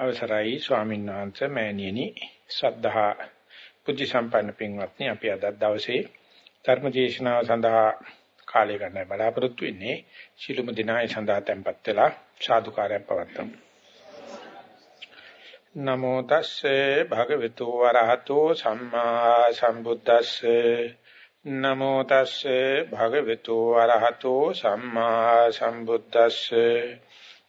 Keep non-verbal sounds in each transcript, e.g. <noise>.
අවසරයි ස්වාමීන් වහන්සේ මෑණියනි. ශ්‍රද්ධා බුද්ධ සම්පන්න පින්වත්නි අපි අද දවසේ ධර්ම දේශනාව සඳහා කාලය ගන්න බලාපොරොත්තු වෙන්නේ. ශිළුම දිනාය සඳහා tempත් වෙලා සාදුකාරයක් පවත්වමු. නමෝ තස්සේ භගවතු වරහතෝ සම්මා සම්බුද්දස්සේ. නමෝ තස්සේ භගවතු වරහතෝ සම්මා සම්බුද්දස්සේ.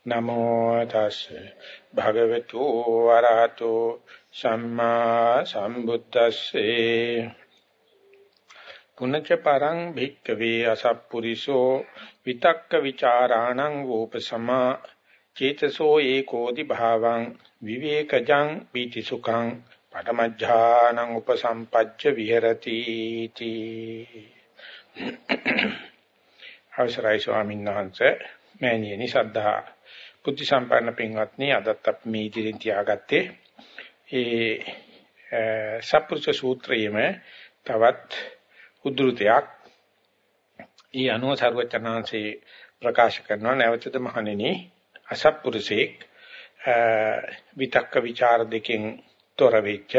නමෝ තස්සේ. භගවතු වරහතෝ. සම්මා සම්බුද්දස්සේ. පුනච්ච පරං භික්කවේ අසප්පුරිසෝ. විතක්ක ਵਿਚාරාණං වූපසමා. චේතසෝ ඒකෝදි භාවං. විවේකජං පීති සුඛං. පඨමඥානං උපසම්පච්ච විහෙරති තී අවසරයි ස්වාමීන් වහන්සේ මෑණියනි සද්ධා බුද්ධ සම්පන්න පින්වත්නි අදත් අපි මේ ඉදිරියෙන් තියාගත්තේ ඒ සප්පුරුෂ සූත්‍රයේම තවත් උද්ෘතයක් ඊ අනුව සර්වචනාංශේ ප්‍රකාශ කරනවා නැවතද මහණෙනි අසප්පුරුෂේක් විතක්ක ਵਿਚාර දෙකෙන් තොර වෙච්ච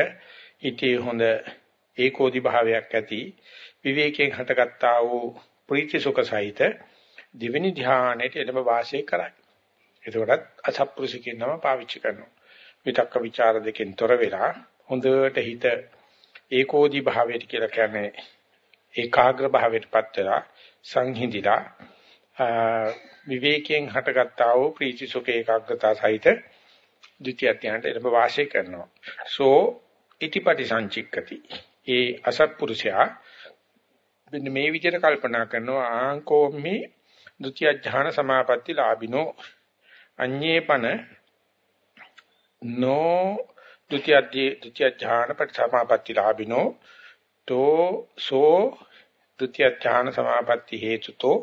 ඊටේ හොඳ ඒකෝදි භාවයක් ඇති විවේකයෙන් හටගත්තා වූ ප්‍රීති සුඛ සහිත දෙවෙනි ධානයට එළඹ වාසය කරයි. එතකොටත් අසත්පුරුෂ කියන නම පාවිච්චි කරනවා. විතක්ක ਵਿਚාර දෙකෙන් තොර වෙලා හොඳට හිත ඒකෝදි භාවයට කියලා කියන්නේ ඒකාග්‍ර භාවයටපත් වෙලා සංහිඳිලා විවේකයෙන් හටගත්තා වූ ප්‍රීති සුඛ ඒකාග්‍රතාව සහිත ද්විතියත්‍යයන්ට එළඹ වාසය කරනවා. සෝ ඉතිපටි සංචික්කති. ඒ අසත්පුරුෂයා මෙන්න මේ විදිහට කල්පනා කරනවා ආංකෝම්මි ဒုတိ ය ඥාන සමාපatti ලාභිනෝ අඤ්ඤේපන නෝ ဒုတိ ය ဒုတိ ය ඥාන සමාපatti ලාභිනෝ තෝ සෝ ဒုတိ ය ඥාන සමාපatti හේතුතෝ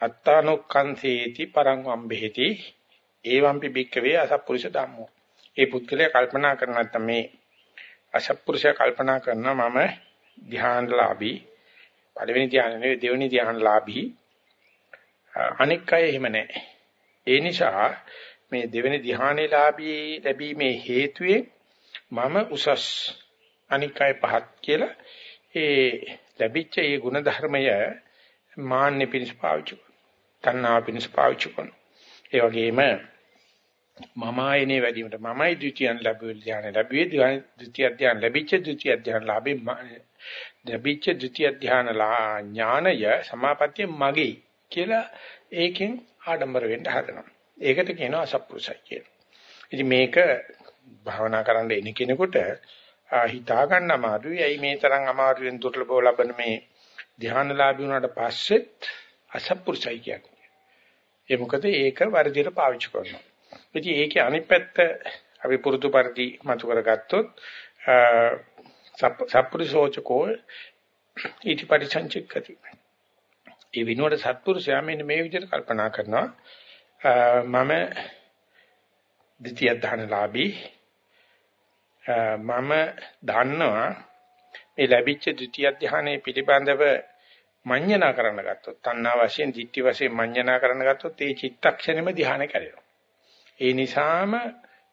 අත්තානුක්ඛන්සේති පරං වම්බෙහිති ඒවම්පි බික්කවේ අසප්පුරුෂ ධම්මෝ ඒ පුද්ගලයා කල්පනා කරන නැත්නම් මේ අසප්පුරුෂයා කල්පනා කරනවා මම ධ්‍යානලාභී පළවෙනි ධ්‍යාන නෙවෙයි දෙවෙනි ධ්‍යානලාභී අනික් අය එහෙම නැහැ. ඒ නිසා මේ දෙවෙනි ධ්‍යානලාභී ලැබීමේ හේතුවේ මම උසස් අනික් අය පහත් කියලා ඒ ලැබිච්ච ඒ ගුණ ධර්මය මාන්නේ පිණිස පාවිච්චි කරනවා. තණ්හා පිණිස පාවිච්චි කරනවා. ඒ වගේම මම ආයනේ වැඩිමිට මමයි ද්විතියන් ලැබුවේ ධ්‍යාන ලැබුවේ ද්විතිය ධ්‍යාන ලැබිච්ච ද්විතිය ධ්‍යාන ලාභේ ලැබිච්ච ද්විතිය ධ්‍යාන ඥානය සමාපත්තිය මගේ කියලා ඒකෙන් ආඩම්බර වෙන්න හදනවා. ඒකට කියනවා අසප්පුරුසයි කියලා. ඉතින් මේක භාවනා කරන්න එන කෙනෙකුට හිතා ගන්න අමාරුයි. ඇයි මේ තරම් අමාරුවෙන් දුර්ලභව ලබන මේ ධ්‍යානලාභී වුණාට පස්සෙත් අසප්පුරුසයි කියන්නේ. ඒ මොකද ඒක වර්ධිත පාවිච්චි කරනවා. ඉතින් ඒකේ අනිත් පැත්ත අපි පුරුදු පරිදි මතු කරගත්තොත් සප්පුරුසෝචකෝ ඊටි පරිසංචිකති. ඒ විනෝඩ සත්පුරුෂයා මෙන්න මේ විදිහට කල්පනා කරනවා. මම ද්විතිය ධනලාභී මම දන්නවා මේ ලැබිච්ච ද්විතිය ධානයේ පිළිබඳව මඤ්ඤණා කරන්න ගත්තොත් තණ්හා වශයෙන් ditthi වශයෙන් මඤ්ඤණා කරන්න ගත්තොත් ඒ චිත්තක්ෂණෙම ධානය කැඩෙනවා. ඒ නිසාම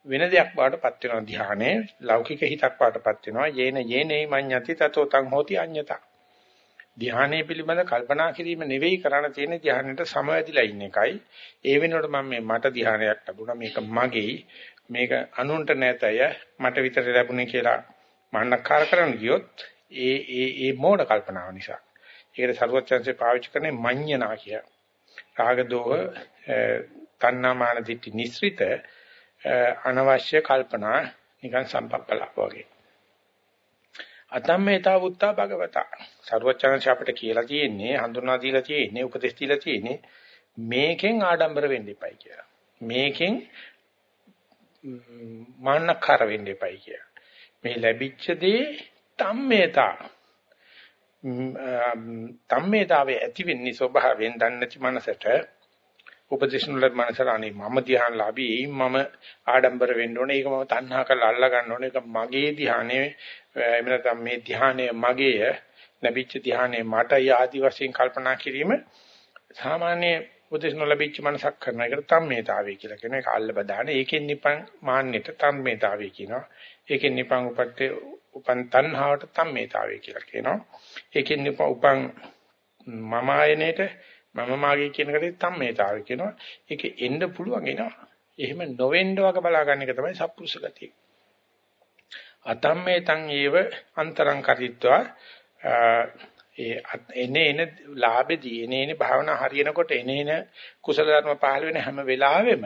වෙන දෙයක් බාටපත් වෙනවා ධානයේ. ලෞකික හිතක් බාටපත් වෙනවා. යේන යේනේ මඤ්ඤති තතෝ තං හෝති අඤ්ඤතා. ධානයේ පිළිබඳ කල්පනා කිරීම නෙවෙයි කරණ තියෙන ධානයට සමවැදිලා ඉන්න එකයි. ඒ වෙනකොට මම මේ මට ධානයක් ලැබුණා මේක මගේ මේක අනුන්ට නැතය මට විතර ලැබුණේ කියලා මන්නක්කාර කරන්න ගියොත් ඒ ඒ ඒ මෝඩ කල්පනාව නිසා. ඒකට සරුවචන්සේ පාවිච්චි කරන්නේ මඤ්ඤණා කිය. රාග දෝහ තණ්හාමාන දිටි නිස්ෘත අනවශ්‍ය කල්පනා නිකන් සම්පප්පලක් වගේ. අතම්මේතා වුත්තා භගවතා සරුවචනංශ අපිට කියලා තියෙන්නේ හඳුනා දීලා තියෙන්නේ උපදෙස් දීලා තියෙන්නේ මේකෙන් ආඩම්බර වෙන්න එපයි කියලා. මේකෙන් මාන්නකාර වෙන්න එපයි කියලා. මේ ලැබිච්ච දේ තම්මේතා තම්මේතාවේ ඇති වෙන්නේ ස්වභාවයෙන් දන්නේ නැති මනසට උපදේශන වල මනසට අනේ මම ධ්‍යාන ලාභී මම ආඩම්බර වෙන්න ඕනේ ඒක මම තණ්හා කරලා අල්ලා ගන්න ඕනේ ඒක මගේ ධ්‍යානෙ එහෙම නැත්නම් මේ ධ්‍යානය මගේය ලැබිච්ච ධ්‍යානය මට ආදි වශයෙන් කල්පනා කිරීම සාමාන්‍ය උපදේශ නොලැබිච්ච මනසක් කරන එකට තම්මේතාවය කියලා කියනවා. ඒක අල්ල බදාන. ඒකෙන් නිපන් මාන්නෙට තම්මේතාවය කියනවා. ඒකෙන් නිපන් උපත්තේ උපන් තණ්හාවට තම්මේතාවය කියලා කියනවා. ඒකෙන් නිපන් උපන් මම ආයනේට මම මාගේ කියන එකට තම්මේතාවය කියනවා. ඒකේ එන්න පුළුවන් එනවා. එහෙම නොවෙන්න වගේ බලා ගන්න එක තමයි සත්පුරුෂ ගතිය. අතම්මේතං ඒව අන්තරං කරිත්වා ඒ එනේ එන ලාභෙදී එනේ එන භාවනා හරියනකොට එනේ එන කුසල ධර්ම පහළ වෙන හැම වෙලාවෙම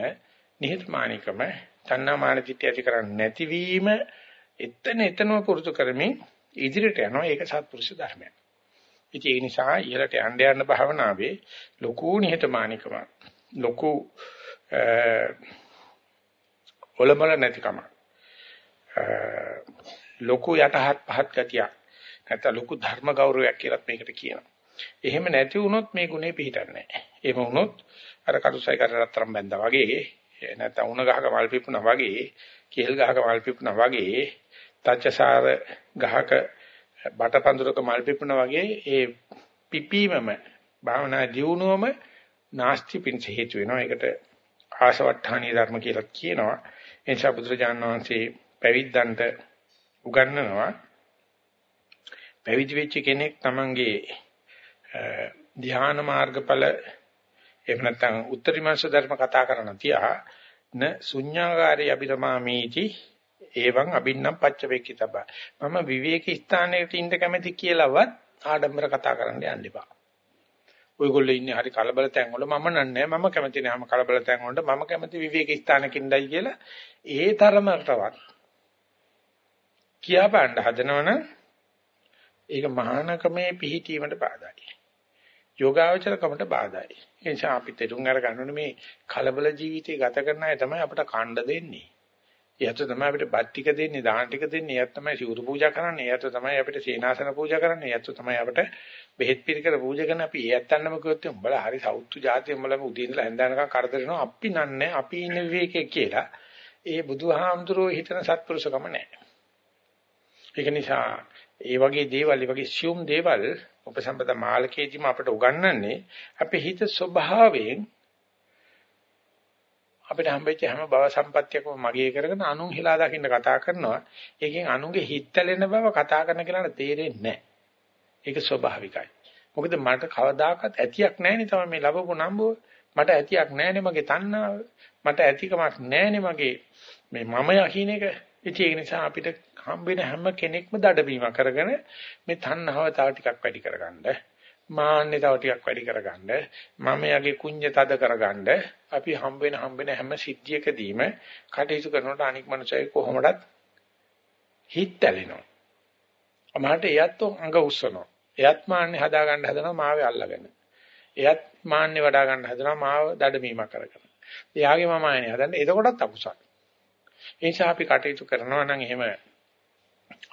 නිහතමානීකම තණ්හාමාන දිට්ඨිය ඇති කරන්නේ නැතිවීම එතන එතනම පුරුදු කරමින් ඉදිරියට යනවා ඒක සත්පුරුෂ ධර්මයක්. ඉතින් ඒ නිසා ඉහළට යන්න යන භාවනාවේ ලොකු නිහතමානීකම ලොකු ඔලමල නැතිකම ලොකු යටහත් පහත් ගතියක් නැත්නම් ලොකු ධර්ම ගෞරවයක් කියලා මේකට කියනවා. එහෙම නැති වුණොත් මේ ගුණේ පිහිටන්නේ නැහැ. එහෙම වුණොත් අර කටුසයි කරතරම් බැඳා වගේ නැත්නම් උණ ගහක මල් පිපුණා වගේ, කෙල් ගහක මල් පිපුණා වගේ, තච්චසාර ගහක බටපඳුරක මල් පිපුණා වගේ ඒ පිපීමම භාවනා දියුණුවම නාස්ති පිංස හේතු වෙනවා. ඒකට ආසවට්ටානීය ධර්ම කියලා කියනවා. එනිසා බුදුරජාණන් වහන්සේ පැවිද්දන්ට උගන්වනවා පැවිදි වෙච්ච කෙනෙක් තමන්ගේ ධ්‍යාන මාර්ගඵල එහෙම නැත්නම් උත්තරීමංශ ධර්ම කතා කරන තියා න ශුඤ්ඤාගාරේ අබිරමාමීති එවං අබින්නම් පච්චවේකිතබ මම විවේක ස්ථානයකට ඉන්න කැමති කියලාවත් ආඩම්බර කතා කරන්න යන්න එපා. ඔයගොල්ලෝ ඉන්නේ හරි කලබල තැන් වල මම නන්නේ මම කැමති නෑ මම කලබල තැන් වලට මම කැමති විවේක ස්ථානකින්දයි කියලා ඒ තරමටවත් කියා බණ්ඩ හදනවනම් ඒක මහානකමේ පිහිටීමට බාධායි. යෝගාවචරකමට බාධායි. ඒ නිසා අපි තේරුම් අරගන්න මේ කලබල ජීවිතය ගත කරන අය තමයි අපට කණ්ඩ දෙන්නේ. එයාට තමයි අපිට බත් ටික දෙන්නේ, දාන ටික දෙන්නේ, එයාට තමයි සිවුරු පූජා කරන්නේ, එයාට තමයි අපිට සීනාසන පූජා කරන්නේ, එයාට තමයි අපිට බෙහෙත් පිළිකර පූජා කරන අපි එයාටන්නම කිව්වොත් උඹලා හරි සෞතු જાතිය උඹලම උදේ ඉඳලා හැන්දෑනකම් කරදරනවා අපි නන්නේ අපි ඉන්න විවේකයේ කියලා. ඒ බුදුහාමුදුරුවෝ හිතන සත්පුරුෂකම නැහැ. ඒක නිසා ඒ වගේ දේවල්, ඒ වගේ සියුම් දේවල් උපසම්පදා මාලකේදීම අපට උගන්වන්නේ අපේ හිත ස්වභාවයෙන් අපිට හම්බෙච්ච හැම භව සම්පත්තියකම මගේ කරගෙන අනුන් හිලා දකින්න කතා කරනවා. ඒකෙන් අනුන්ගේ හිතැලෙන බව කතා කරන කෙනාට තේරෙන්නේ නැහැ. ඒක ස්වභාවිකයි. මොකද මට කවදාකවත් ඇතියක් නැහැ නේ තමයි මේ ලැබපු නම්බුව. මට ඇතියක් නැහැ නේ මගේ තණ්හාව. මට ඇතිකමක් නැහැ නේ මගේ මේ මම යකින් එක. ඒක නිසා අපිට හම්බෙන හැම කෙනෙක්ම දඩබීම කරගෙන මේ තණ්හාව තව ටිකක් වැඩි කරගන්න මාන්නේ තව ටිකක් වැඩි කරගන්න. මම යගේ කුඤ්ඤ තද කරගන්න. අපි හම්බෙන හම්බෙන හැම සිද්ධියකදීම කටයුතු කරනකොට අනික් මනුස්සයෙක් කොහොමදත් හිත ඇලෙනවා. අමාට එයත් අඟ උස්සනවා. එයත් මාන්නේ හදා ගන්න හදනවා මාවේ අල්ලගෙන. එයත් මාන්නේ වඩා ගන්න හදනවා මාව දඩමීම කරගෙන එයාගේ මම ආයනේ හදන්නේ. එතකොටත් අකුසල. ඒ නිසා අපි කටයුතු කරනවා නම් එහෙම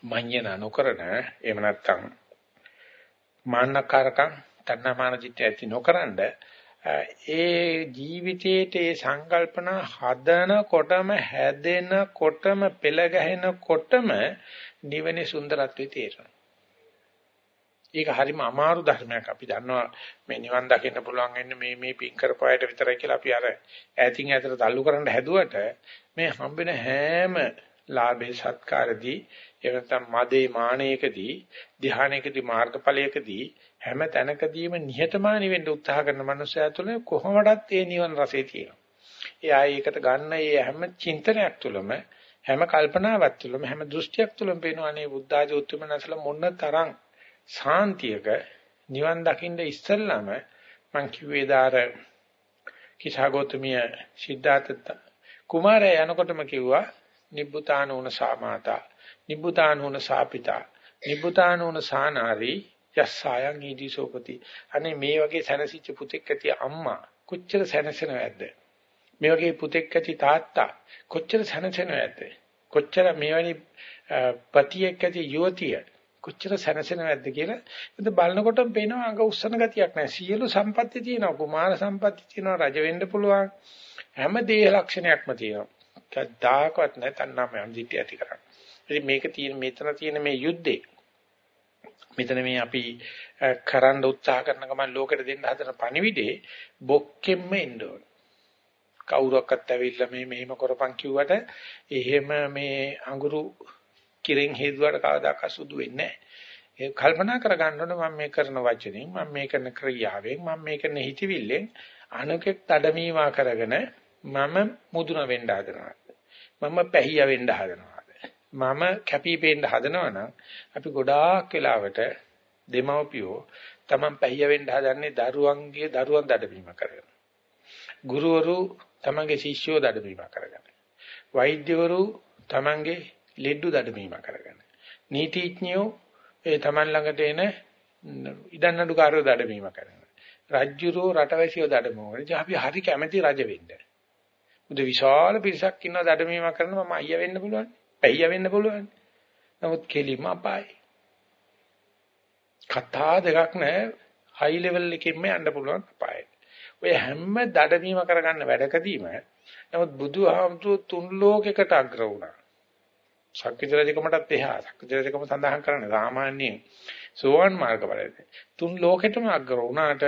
මඤ්ඤණ නොකරන එහෙම නැත්නම් මාන්නකාරකම් තණ්හාමාන දිට්ඨිය ඇති නොකරනද ඒ ජීවිතයේට ඒ සංකල්පන හදනකොටම හැදෙනකොටම පෙළ ගැහෙනකොටම නිවනේ සුන්දරත්වයේ තේරෙනවා. ඒක හරිම අමාරු ධර්මයක්. අපි දන්නවා මේ නිවන් දකින්න පුළුවන් වෙන්නේ මේ මේ පින් කරපුවාට විතරයි කියලා අපි අර ඈතින් ඈතට තල්ලු කරන්න හැදුවට මේ හම්බෙන හැම ලාභේ සත්කාරදී එනතම් මදේ මානයකදී ධානයකදී මාර්ගඵලයකදී හැම තැනකදීම නිහතමානී වෙන්න උත්සාහ කරන මනුස්සයා තුළ කොහොමඩත් ඒ නිවන රසය තියෙනවා. එයා ඒකට ගන්න ඒ හැම චින්තනයක් තුළම හැම කල්පනාවක් තුළම හැම දෘෂ්ටියක් තුළම පේනවා අනේ බුද්ධ ආදී උතුම්නසල මොන තරම් සාන්තියක නිවන් දකින්න ඉස්සෙල්ලාම මං කිව්වේ දාර කිසాగෞතමිය සිද්ධාර්ථ කුමාරයා යනකොටම කිව්වා නිබ්බුතානෝන සාමාතා නිබ්බුතානෝන සාපිතා. නිබ්බුතානෝන සානාරි යස්සයන් ඊදීසෝපති අනේ මේ වගේ සැනසීච්ච පුතෙක් ඇති අම්මා කොච්චර සැනසෙනවද? මේ වගේ පුතෙක් ඇති තාත්තා කොච්චර සැනසෙනවද? කොච්චර මේ වැනි පතියෙක් ඇති යුවතිය කොච්චර සැනසෙනවද කියලා එතන බලනකොට පේනවා අඟ උස්සන ගතියක් නැහැ. සියලු සම්පatti තියෙනවා. කුමාර සම්පatti තියෙනවා. රජ වෙන්න පුළුවන්. හැම දේ ලක්ෂණයක්ම තියෙනවා. කද්දාකවත් නැතනම් මම දිටි ඇති කරන්නේ. ඉතින් මේක තියෙන මෙතන තියෙන මේ යුද්ධේ මෙතන මේ අපි කරන්න උත්සාහ කරන ගමන් ලෝකෙට දෙන්න හදන පණිවිඩේ බොක්කෙම්ම එන්න ඕන. කවුරක්වත් ඇවිල්ලා මේ මෙහෙම කරපන් කිව්වට එහෙම මේ අඟුරු කිරෙන් හේදුවට කවදාක සුදු වෙන්නේ නැහැ. ඒ කල්පනා කරගන්න ඕන මම මේ කරන වචනෙන් මම මේ කරන ක්‍රියාවෙන් මම මේ කරන හිතවිල්ලෙන් අනුකෙක් තඩමීමා කරගෙන මම මුදුන වෙන්න හදනවා. මම පැහිය වෙන්න හදනවා. මම කැපිපෙන්න හදනවනම් අපි ගොඩාක් වෙලාවට දෙමව්පියෝ තමන් පැහිය වෙන්න හදන්නේ දරුවන්ගේ දරුවන් දඩමීම කරගෙන. ගුරුවරු තමන්ගේ ශිෂ්‍යයෝ දඩමීම කරගෙන. වෛද්‍යවරු තමන්ගේ ලෙඩ්ඩු දඩමීම කරගෙන. නීතිඥයෝ ඒ තමන් ළඟට එන ඉදන්නඩුකාරයෝ දඩමීම කරගෙන. රජ්ජුරෝ රටවැසියෝ දඩමීම කරගෙන. අපි හරි කැමැති රජ වෙන්න. මුද විශාල පිරිසක් ඉන්නවා දඩමීම කරනවා මම අයියා වෙන්න පුළුවන්. පැయ్య වෙන්න පුළුවන්. නමුත් කෙලිම අපායි. කතා දෙකක් නැහැ. හයි ලෙවල් එකකින්ම යන්න පුළුවන් අපායට. ඔය හැම දඩමීම කරගන්න වැඩකදීම නමුත් බුදුහාමුදුරු තුන් ලෝකයකට අග්‍ර වුණා. ශක්තිජ රජකමටත් එහා ශක්තිජ රජකම සඳහන් කරන්නේ සාමාන්‍යයෙන් සෝවන් මාර්ග බලයෙන් තුන් ලෝකෙටම අග්‍ර වුණාට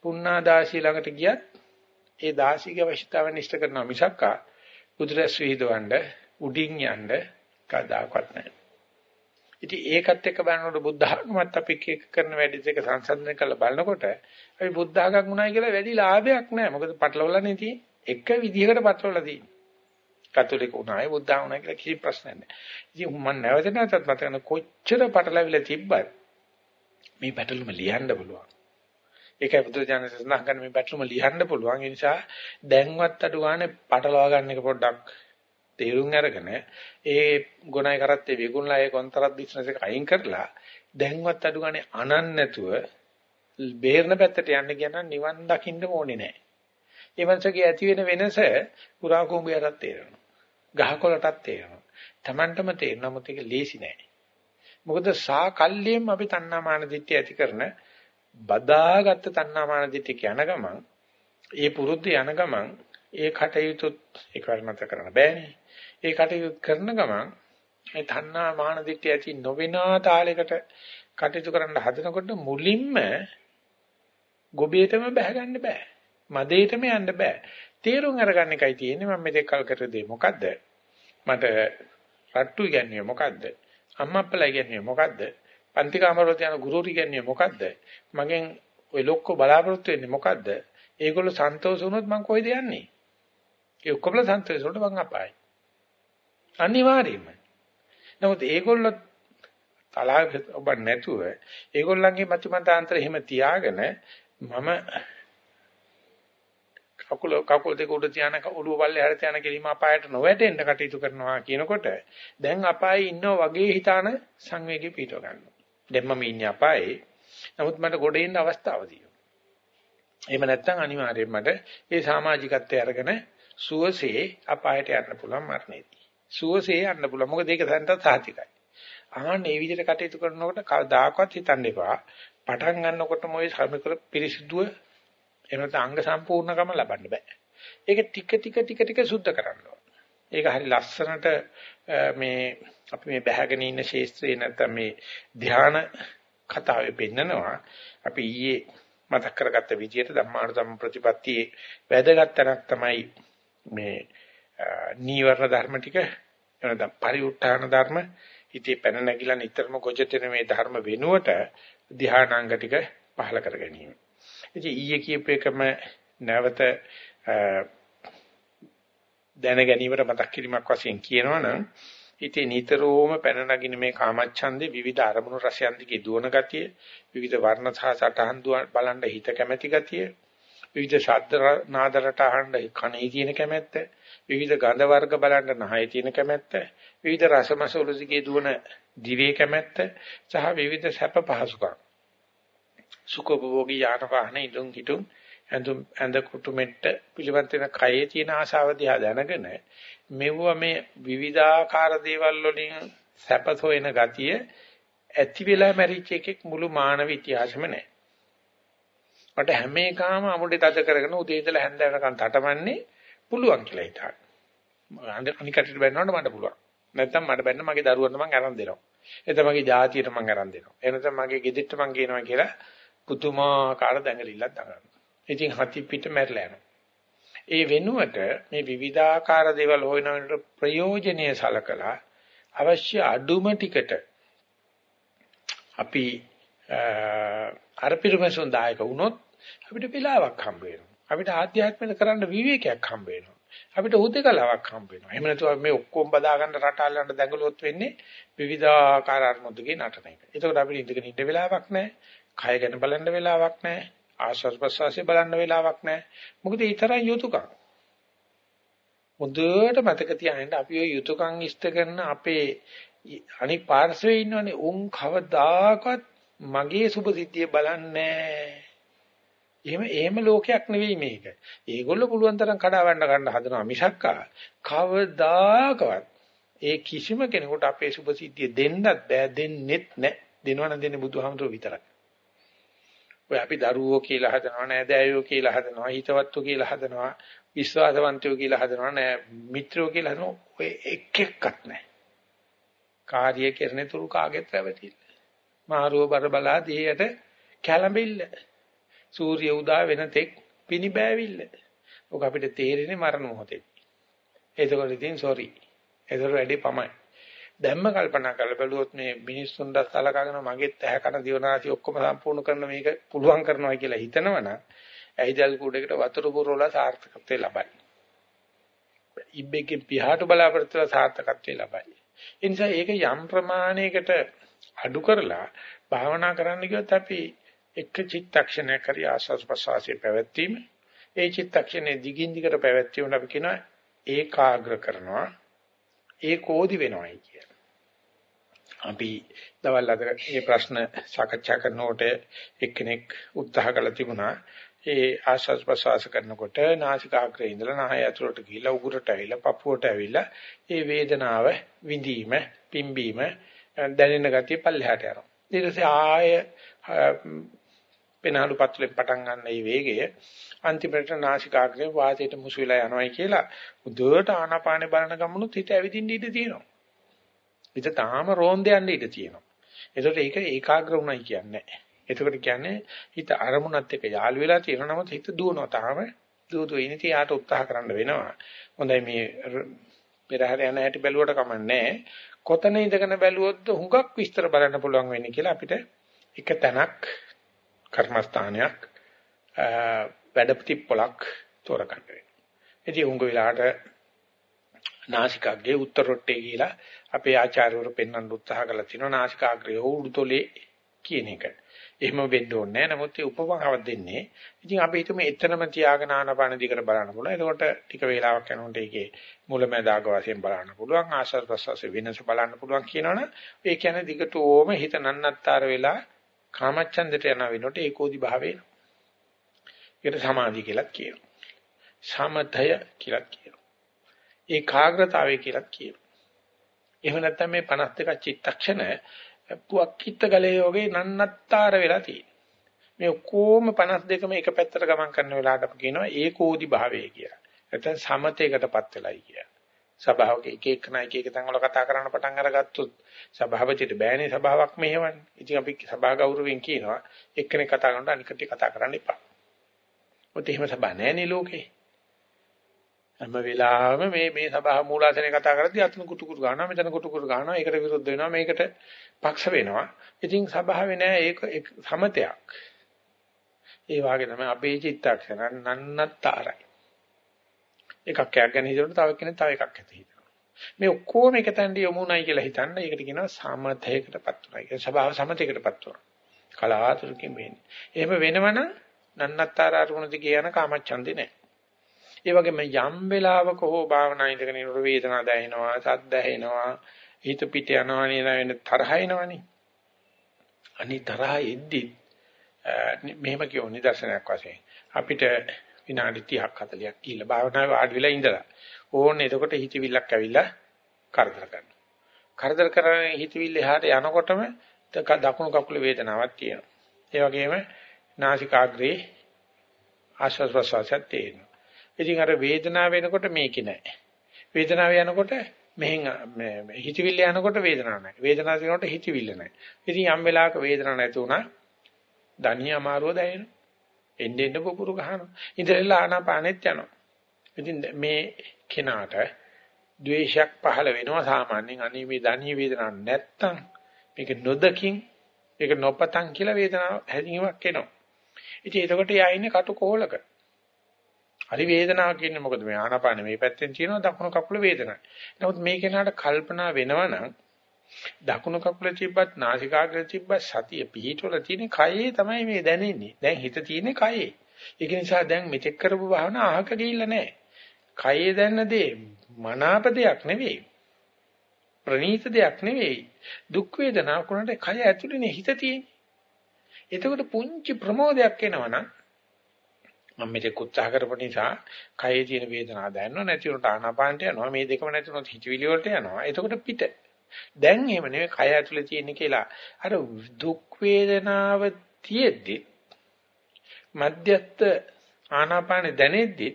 පුණ්ණාදාසී ළඟට ගියත් ඒ දාසිගේ අවශ්‍යතාව නිෂ්ඨ කරනවා මිසක්කා බුදුරැස් විහිදවන්න උඩින් යන්න කදාකවත් නැහැ. ඉතින් ඒකත් එක්ක බලනකොට බුද්ධ ආගමත් අපි එක කරන වැඩි දෙක සංසන්දනය කරලා බලනකොට අපි බුද්ධ ආගම් උනායි කියලා වැඩි ලාභයක් නැහැ. මොකද පටලවලානේ තියෙන්නේ. එක විදිහකට පටලවලා තියෙන්නේ. කතෝලික උනායි බුද්ධ ආගම උනායි කියලා කිසි ප්‍රශ්නයක් නැහැ. ඉතින් මම නැවත නැවතත් මතකන කොච්චර පටලවිලා තිබ්බත් මේ පැටලුම ලියන්න පුළුවන්. ඒකයි බුදුරජාණන් සඳහන් කරන මේ පැටලුම ලියන්න පුළුවන්. ඒ නිසා දැන්වත් අඩු ගන්න පටලවා ගන්න එක පොඩ්ඩක් තේරුම් අරගෙන ඒ ගුණයි කරත්තේ විගුණලා ඒ කොන්තරත් බිස්නස් එක අයින් කරලා දැන්වත් අඩු ගානේ අනන් නැතුව බේරන පැත්තට යන්න කියන නිවන් දකින්න ඕනේ නැහැ. ඒ මනසගේ ඇති වෙන වෙනස පුරා කුඹයටත් තේරෙනවා. ගහකොළටත් තේරෙනවා. Tamanටම තේරෙනවා මොකද ඒක ලේසි නෑ. මොකද සා කල්ලියෙන් අපි තණ්හාමාන දිට්ඨිය ඇති කරන බදාගත්ත තණ්හාමාන දිට්ඨිය යන ගමන් ඒ පුරුද්ද යන ගමන් ඒ කටයුතුත් එකවර මත කරන්න බෑනේ. ඒ කටයුතු කරන ගමන් මේ තණ්හා මාන දිට්ඨිය ඇති නොවෙනා තාලයකට කටයුතු කරන්න හදනකොට මුලින්ම ගොබේටම බහ ගන්න බෑ. මදේටම යන්න බෑ. තීරුම් අරගන්න එකයි තියෙන්නේ මම මෙතෙක් කල් කර දේ මොකද්ද? මට රට්ටු කියන්නේ මොකද්ද? අම්මා අප්පලා කියන්නේ මොකද්ද? පන්ති කාමරවල යන ගුරුවරු කියන්නේ මොකද්ද? මගෙන් ওই ලොක්කෝ බලාපොරොත්තු වෙන්නේ මොකද්ද? ඒගොල්ලෝ සන්තෝෂ වුණොත් මං කොහෙද යන්නේ? ඒ ඔක්කොම සන්තෝෂ වලට මං අපායි. අනිවාර්යයෙන්ම. නමුත් ඒගොල්ලෝ තලාව ඔබ නැතුව ඒගොල්ලන්ගේ මතිමතාන්තර එහෙම තියාගෙන මම කකුල කකුල් දෙක උඩ තියාන ඔළුව පල්ලේ හැර තියාන කෙලිම අපායට නොවැටෙන්න කටයුතු කරනවා කියනකොට දැන් අපායේ ඉන්නවා වගේ හිතාන සංවේගය පිටව ගන්නවා. දැන් මම ඉන්නේ අපායේ. නමුත් මට ගොඩ එන්න අවස්ථාවක් තියෙනවා. එහෙම නැත්නම් අනිවාර්යයෙන් මට ඒ සමාජිකත්වය අරගෙන සුවසේ අපායට යන්න පුළුවන් මරණයදී. සුවසේ යන්න පුළුවන්. මොකද ඒක දැනට සාතිකයි. ආන්න මේ විදිහට කටයුතු කරනකොට කවදාකවත් හිතන්න එපා. පටන් ගන්නකොටම ওই සමිකර පිරිසිදුව එනත අංග සම්පූර්ණකම ලබන්න බෑ. ඒක ටික ටික ටික ටික සුද්ධ කරන්න ඒක හරි ලස්සනට මේ අපි මේ බැහැගෙන ඉන්න ශේස්ත්‍රයේ නැත්නම් මේ ධාන කතාවේ පෙන්නනවා. අපි ඊයේ මතක් කරගත්ත විදිහට ධම්මානුධම්ම ප්‍රතිපත්තියේ වැදගත් තැනක් තමයි මේ නීවරණ ධර්ම ටික එනනම් පරිඋත්ථාන ධර්ම හිතේ පැන නැගිලා නිතරම ගොජතෙන මේ ධර්ම වෙනුවට ධානාංග ටික පහල කර ගැනීම. ඉතින් ඊයේ කියපු එකම නැවත දැන ගැනීමට මතක් කිරීමක් වශයෙන් කියනවනම් හිතේ නිතරම පැන නගින මේ කාමච්ඡන්දේ විවිධ අරමුණු රසයන් දිගේ දුවන ගතිය, විවිධ වර්ණ සහ සටහන් බලන්න හිත කැමැති ගතිය, විවිධ ශබ්ද නාද රට අහන්න කනේ තියෙන කැමැත්ත, විවිධ ගන්ධ වර්ග බලන්න නහයේ තියෙන කැමැත්ත, විවිධ රසමසවල දිගේ දුවන දිවේ කැමැත්ත සහ විවිධ සැප පහසුකම්. සුඛෝපභෝගී යාන වාහන ඉදුම් හිටුම් ඇඳුම් ඇඳ කුටුමෙට්ට පිළිවෙත් වෙන කයේ තියෙන ආශාව දිහා දැනගෙන මෙවුව මේ විවිධාකාර දේවල් වලින් සැපසොයන ගතිය ඇති වෙලා මැරිච්ච එකෙක් මුළු මානව ඉතිහාසෙම නැහැ. මට හැම එකම අමුඩේ තද කරගෙන උදේ ඉඳලා හැන්ද වෙනකන් තටමන්නේ පුළුවන් කියලා හිතාන. අනිකට බැන්නවට මට පුළුවන්. නැත්තම් මට බැන්න මගේ දරුවන්ට මං අරන් දෙනවා. එතන මගේ ජාතියට මම අරන් දෙනවා. එනතම මගේ ගෙදෙට්ට මම කියනවා කියලා පුදුමාකාර දැඟලිල්ලක් දඟලනවා. ඉතින් හති පිට මැරලා යනවා. ඒ වෙනුවට මේ විවිධාකාර දේවල් හොයනවට ප්‍රයෝජනීය සලකලා අවශ්‍ය අඩුම ටිකට අපි අර පිරුමසුන් දායක වුණොත් අපිට වෙලාවක් හම්බ වෙනවා. අපිට ආධ්‍යාත්මික කරන්න විවේකයක් හම්බ වෙනවා. අපිට උදේකලාවක් හම්බ වෙනවා. එහෙම නැතුව මේ ඔක්කොම බදා ගන්න රටාලන්න දැඟලුවොත් වෙන්නේ විවිධාකාර අර්මුදගේ නටන එක. එතකොට අපිට ඉඳගෙන ඉන්න වෙලාවක් නැහැ. කය ගැන බලන්න වෙලාවක් නැහැ. ආශ්වාස ප්‍රශ්වාසය බලන්න වෙලාවක් නැහැ. මොකද ඒ තරම් යුතුයකම්. හොඳට මතක තියාගන්න අපි ඔය යුතුයකම් ඉෂ්ට කරන අපේ අනික් පාර්ශවයේ ඉන්නවනේ උන් කවදාකවත් මගේ සුභ සිද්ධිය බලන්නේ එහෙම එහෙම ලෝකයක් නෙවෙයි මේක. ඒගොල්ලෝ පුළුවන් තරම් කඩාවැන්න ගන්න හදනවා මිසක්කා කවදාකවත් ඒ කිසිම කෙනෙකුට අපේ සුභ සිද්ධිය දෙන්නත් බෑ දෙන්නෙත් නෑ. දෙනවනම් දෙන්නේ බුදුහාමුදුරුවෝ විතරයි. ඔය අපි දරුවෝ කියලා හදනවා නෑදෑයෝ කියලා හදනවා හිතවත්තු කියලා හදනවා විශ්වාසවන්තයෝ කියලා හදනවා නෑ මිත්‍රයෝ කියලා හදනවා ඔය එක එකක්වත් නෑ. කාර්ය කරන තුරු කාගෙත් රැවටිල්ල. මාරුව බර බලා දිහයට කැළඹිල්ල. සූර්ය උදා වෙන තෙක් පිනිබෑවිල්ල. ඔක අපිට තේරෙන්නේ මරණ මොහොතේ. එතකොට ඉතින් සෝරි. ඒතර වැඩි පමයි. දැම්ම කල්පනා කරලා බැලුවොත් මේ මිනිස්සුන්ට සලකගෙන මගෙත් ඇහැ කන දිවනාසි ඔක්කොම සම්පූර්ණ කරන මේක පුළුවන් කරනවා කියලා හිතනවනම් ඇයිදල් කුඩේකට වතුර පුරවලා සාර්ථකත්වය ලබයි. ඉබ්බෙකින් පියාට බලාපොරොත්තු වෙලා සාර්ථකත්වය ලබයි. ඒ නිසා ඒක යම් ප්‍රමාණයකට අඩු කරලා භාවනා කරන්න කිව්වොත් අපි එක චිත්තක්ෂණයක් හරි ආස්වාස් ප්‍රසවාසයේ පැවැත්වීම ඒ චිත්තක්ෂණයේ දිගින් දිගට පැවැත්වීම අපි කියනවා ඒකාග්‍ර කරනවා ඒකෝදි වෙනවයි කියන. අපි දවල් අද මේ ප්‍රශ්න සාකච්ඡා කරනකොට එක්කෙනෙක් උත්සාහ කළ තිබුණා ඒ ආස්වාස් ප්‍රසවාස කරනකොට නාසිකාග්‍රේ ඉඳලා නාය ඇතුළට ගිහිලා උගුරට ඇවිල්ලා පපුවට ඇවිල්ලා ඒ වේදනාව විඳීම පිම්බීම දැනෙන ගතිය පල්ලෙහාට යනවා. ඊට පස්සේ ආය පෙනහළු පත්ලෙන් පටන් ගන්න මේ වේගය අන්තිමට නාසිකාග්‍රේ වාතයට මුසු වෙලා යනවායි කියලා උදේට ආනාපානේ බලන ගමනුත් හිත ඇවිදින්න ඉඩ තියෙනවා. හිත තාම රෝන්දේ යන්න ඉඩ තියෙනවා. ඒකට ඒක ඒකාග්‍ර වුණයි කියන්නේ නැහැ. එතකොට කියන්නේ හිත අරමුණත් එක්ක යාළු වෙලා තියෙනවා නමුත් හිත දුවනවා තාම දුවතු ඉනිති යාට උත්සාහ කරන්න වෙනවා. හොඳයි මේ පෙරහැර යන හැටි බැලුවට කමන්නේ කොතන ඉඳගෙන බැලුවොත් හුඟක් විස්තර බලන්න පුළුවන් වෙන්නේ කියලා අපිට එක තැනක් කර්මස්ථානයක් වැඩපිටිපොලක් තෝරගන්න වෙනවා. ඉතින් උංග වෙලාවට නාසිකාග්‍රේ උත්තර රොට්ටේ කියලා අපේ ආචාර්යවරු පෙන්වන්න උත්සාහ කළා තිනවා නාසිකාග්‍රේ උඩුතොලේ කියන එක. එහෙම වෙන්න ඕනේ නැහැ. නමුත් ඒ උපමාවක් දෙන්නේ. ඉතින් අපි හිතමු එතනම තියාගෙන ආනපාන දිගට බලන්න පුළුවන්. එතකොට ටික වේලාවක් යනකොට ඒකේ මුලැමැදාග වශයෙන් බලන්න පුළුවන්. ආශ්වාස ප්‍රශ්වාස වෙනස බලන්න පුළුවන් කියනවනේ. ඒ කියන්නේ දිගට ඕම හිත නන්නත්තර වෙලා කාමච්ඡන්දට යන වෙනකොට ඒකෝදි භාවය. ඒකට සමාධිය කියලා කියනවා. සමතය කියලා කියනවා. ඒකාග්‍රතාවය කියලා කියනවා. එහෙම නැත්නම් මේ 52 චිත්තක්ෂණ පුවක්කිට ගලේ වගේ නන්නත්තර වෙලා තියෙනවා. මේ ඔක්කොම 52ම එක පැත්තට ගමන් කරන වෙලාවට අපි කියනවා ඒකෝදි භාවය කියලා. නැත්නම් සමතේකටපත් වෙලයි කියලා. සභාවක එක එක නයි එක එක තැන් වල කතා කරන්න පටන් අරගත්තොත් සභාපතිට බෑනේ සභාවක් මෙහෙවන්නේ. ඉතින් අපි සභා ගෞරවයෙන් කියනවා එක්කෙනෙක් කතා කරනකොට අනික කටේ කතා කරන්න එපා. ඔතේ එහෙම සභා නැහැනේ ලෝකේ. හැම වෙලාවෙම මේ මේ සභාව මූලාසනේ කතා කරද්දී අතන කුටු කුටු ගන්නවා මෙතන කුටු කුටු ගන්නවා ඒකට විරුද්ධ වෙනවා මේකට පක්ෂ වෙනවා. ඉතින් සභාවේ නෑ ඒක සමතයක්. ඒ වගේ තමයි අපේ චිත්තක්ෂණ නන්නතරයි එකක් ගැන හිතනකොට තව කෙනෙක් තව එකක් ඇති හිතනවා. මේ ඔක්කොම එක තැනට යමුණයි කියලා හිතන්න ඒකට කියනවා සමතයකටපත් උනායි ඒ සභාව සමතයකටපත් උනා කලාතුරකින් වෙන්නේ. එහෙම වෙනවනම් නන්නතර අරුණ දිගේ යන කාමච්ඡන්දේ නෑ. ඒ වගේම යම් වෙලාවක හෝ භාවනා ඉදගෙන ඉන්න වේදනා දැනෙනවා, සද්ද ඇහෙනවා, හිත පිට යනවා නේද වෙන තරහ එනවනේ. අනි තරහ එද්දි මෙහෙම කියෝ නිදර්ශනයක් වශයෙන් අපිට විනාඩි 30ක් 40ක් කියලා භාවනාවේ වාඩි වෙලා ඉඳලා ඕන්නේ එතකොට හිතවිල්ලක් ඇවිල්ලා කරදර කරනවා. කරදර කරන හිතවිල්ල එහාට යනකොටම දකුණු කකුලේ වේදනාවක් තියෙනවා. ඒ වගේම නාසිකාග්‍රේ ආශ්වාස ප්‍රශ්වාසයත් තියෙනවා. ඉතින් අර වේදනාව වෙනකොට මේකේ නැහැ. වේදනාව යනකොට මෙහෙන් මේ හිතවිල්ල යනකොට වේදනාවක් නැහැ. වේදනාව තියෙනකොට හිතවිල්ල නැහැ. ඉතින් යම් වෙලාවක වේදනාවක් නැති වුණා ධනිය අමාරුව දැනෙනවා. එන්නේ එන්න පුපුරු ගහනවා. ඉතින් ආනාපානෙත් යනවා. ඉතින් මේ කෙනාට ද්වේෂයක් පහළ වෙනවා සාමාන්‍යයෙන් අනේ මේ ධනිය වේදනාවක් නැත්තම් මේක නොදකින් මේක නොපතන් කියලා වේදනාව හැදීමක් එනවා. ඉතින් එතකොට යා ඉන්නේ කටු කොහලක. හරි වේදනාවක් කියන්නේ මොකද මේ ආනාපාන මේ පැත්තෙන් තියෙනවා දකුණු කකුල වේදනයි. නමුත් මේ කෙනාට කල්පනා වෙනවනම් දකුණු කකුල තිබ්බත් නාසිකාග්‍රය තිබ්බත් සතිය පිහිටවල තියෙන කයේ තමයි මේ දැනෙන්නේ. දැන් හිත තියෙන්නේ කයේ. ඒක නිසා දැන් මෙතෙක් කරපු භාවනා අහක ගිහිල්ලා නැහැ. කයේ දැනන දේ මනාප දෙයක් නෙවෙයි. ප්‍රණීත දෙයක් නෙවෙයි. දුක් වේදනාවක් උනට කය ඇතුළේනේ හිත තියෙන්නේ. එතකොට පුංචි ප්‍රමෝදයක් එනවනම් මම මේක උත්සාහ කරපු නිසා කයේ තියෙන වේදනාව දැනනවා නැති උනට ආනාපානට යනවා මේ දෙකම නැති උනොත් හිතවිලි වලට යනවා. එතකොට පිට. දැන් එහෙම නෙවෙයි කය ඇතුලේ තියෙන කියලා. අර දුක් වේදනාව තියෙද්දි මධ්‍යස්ත ආනාපාන දැනෙද්දි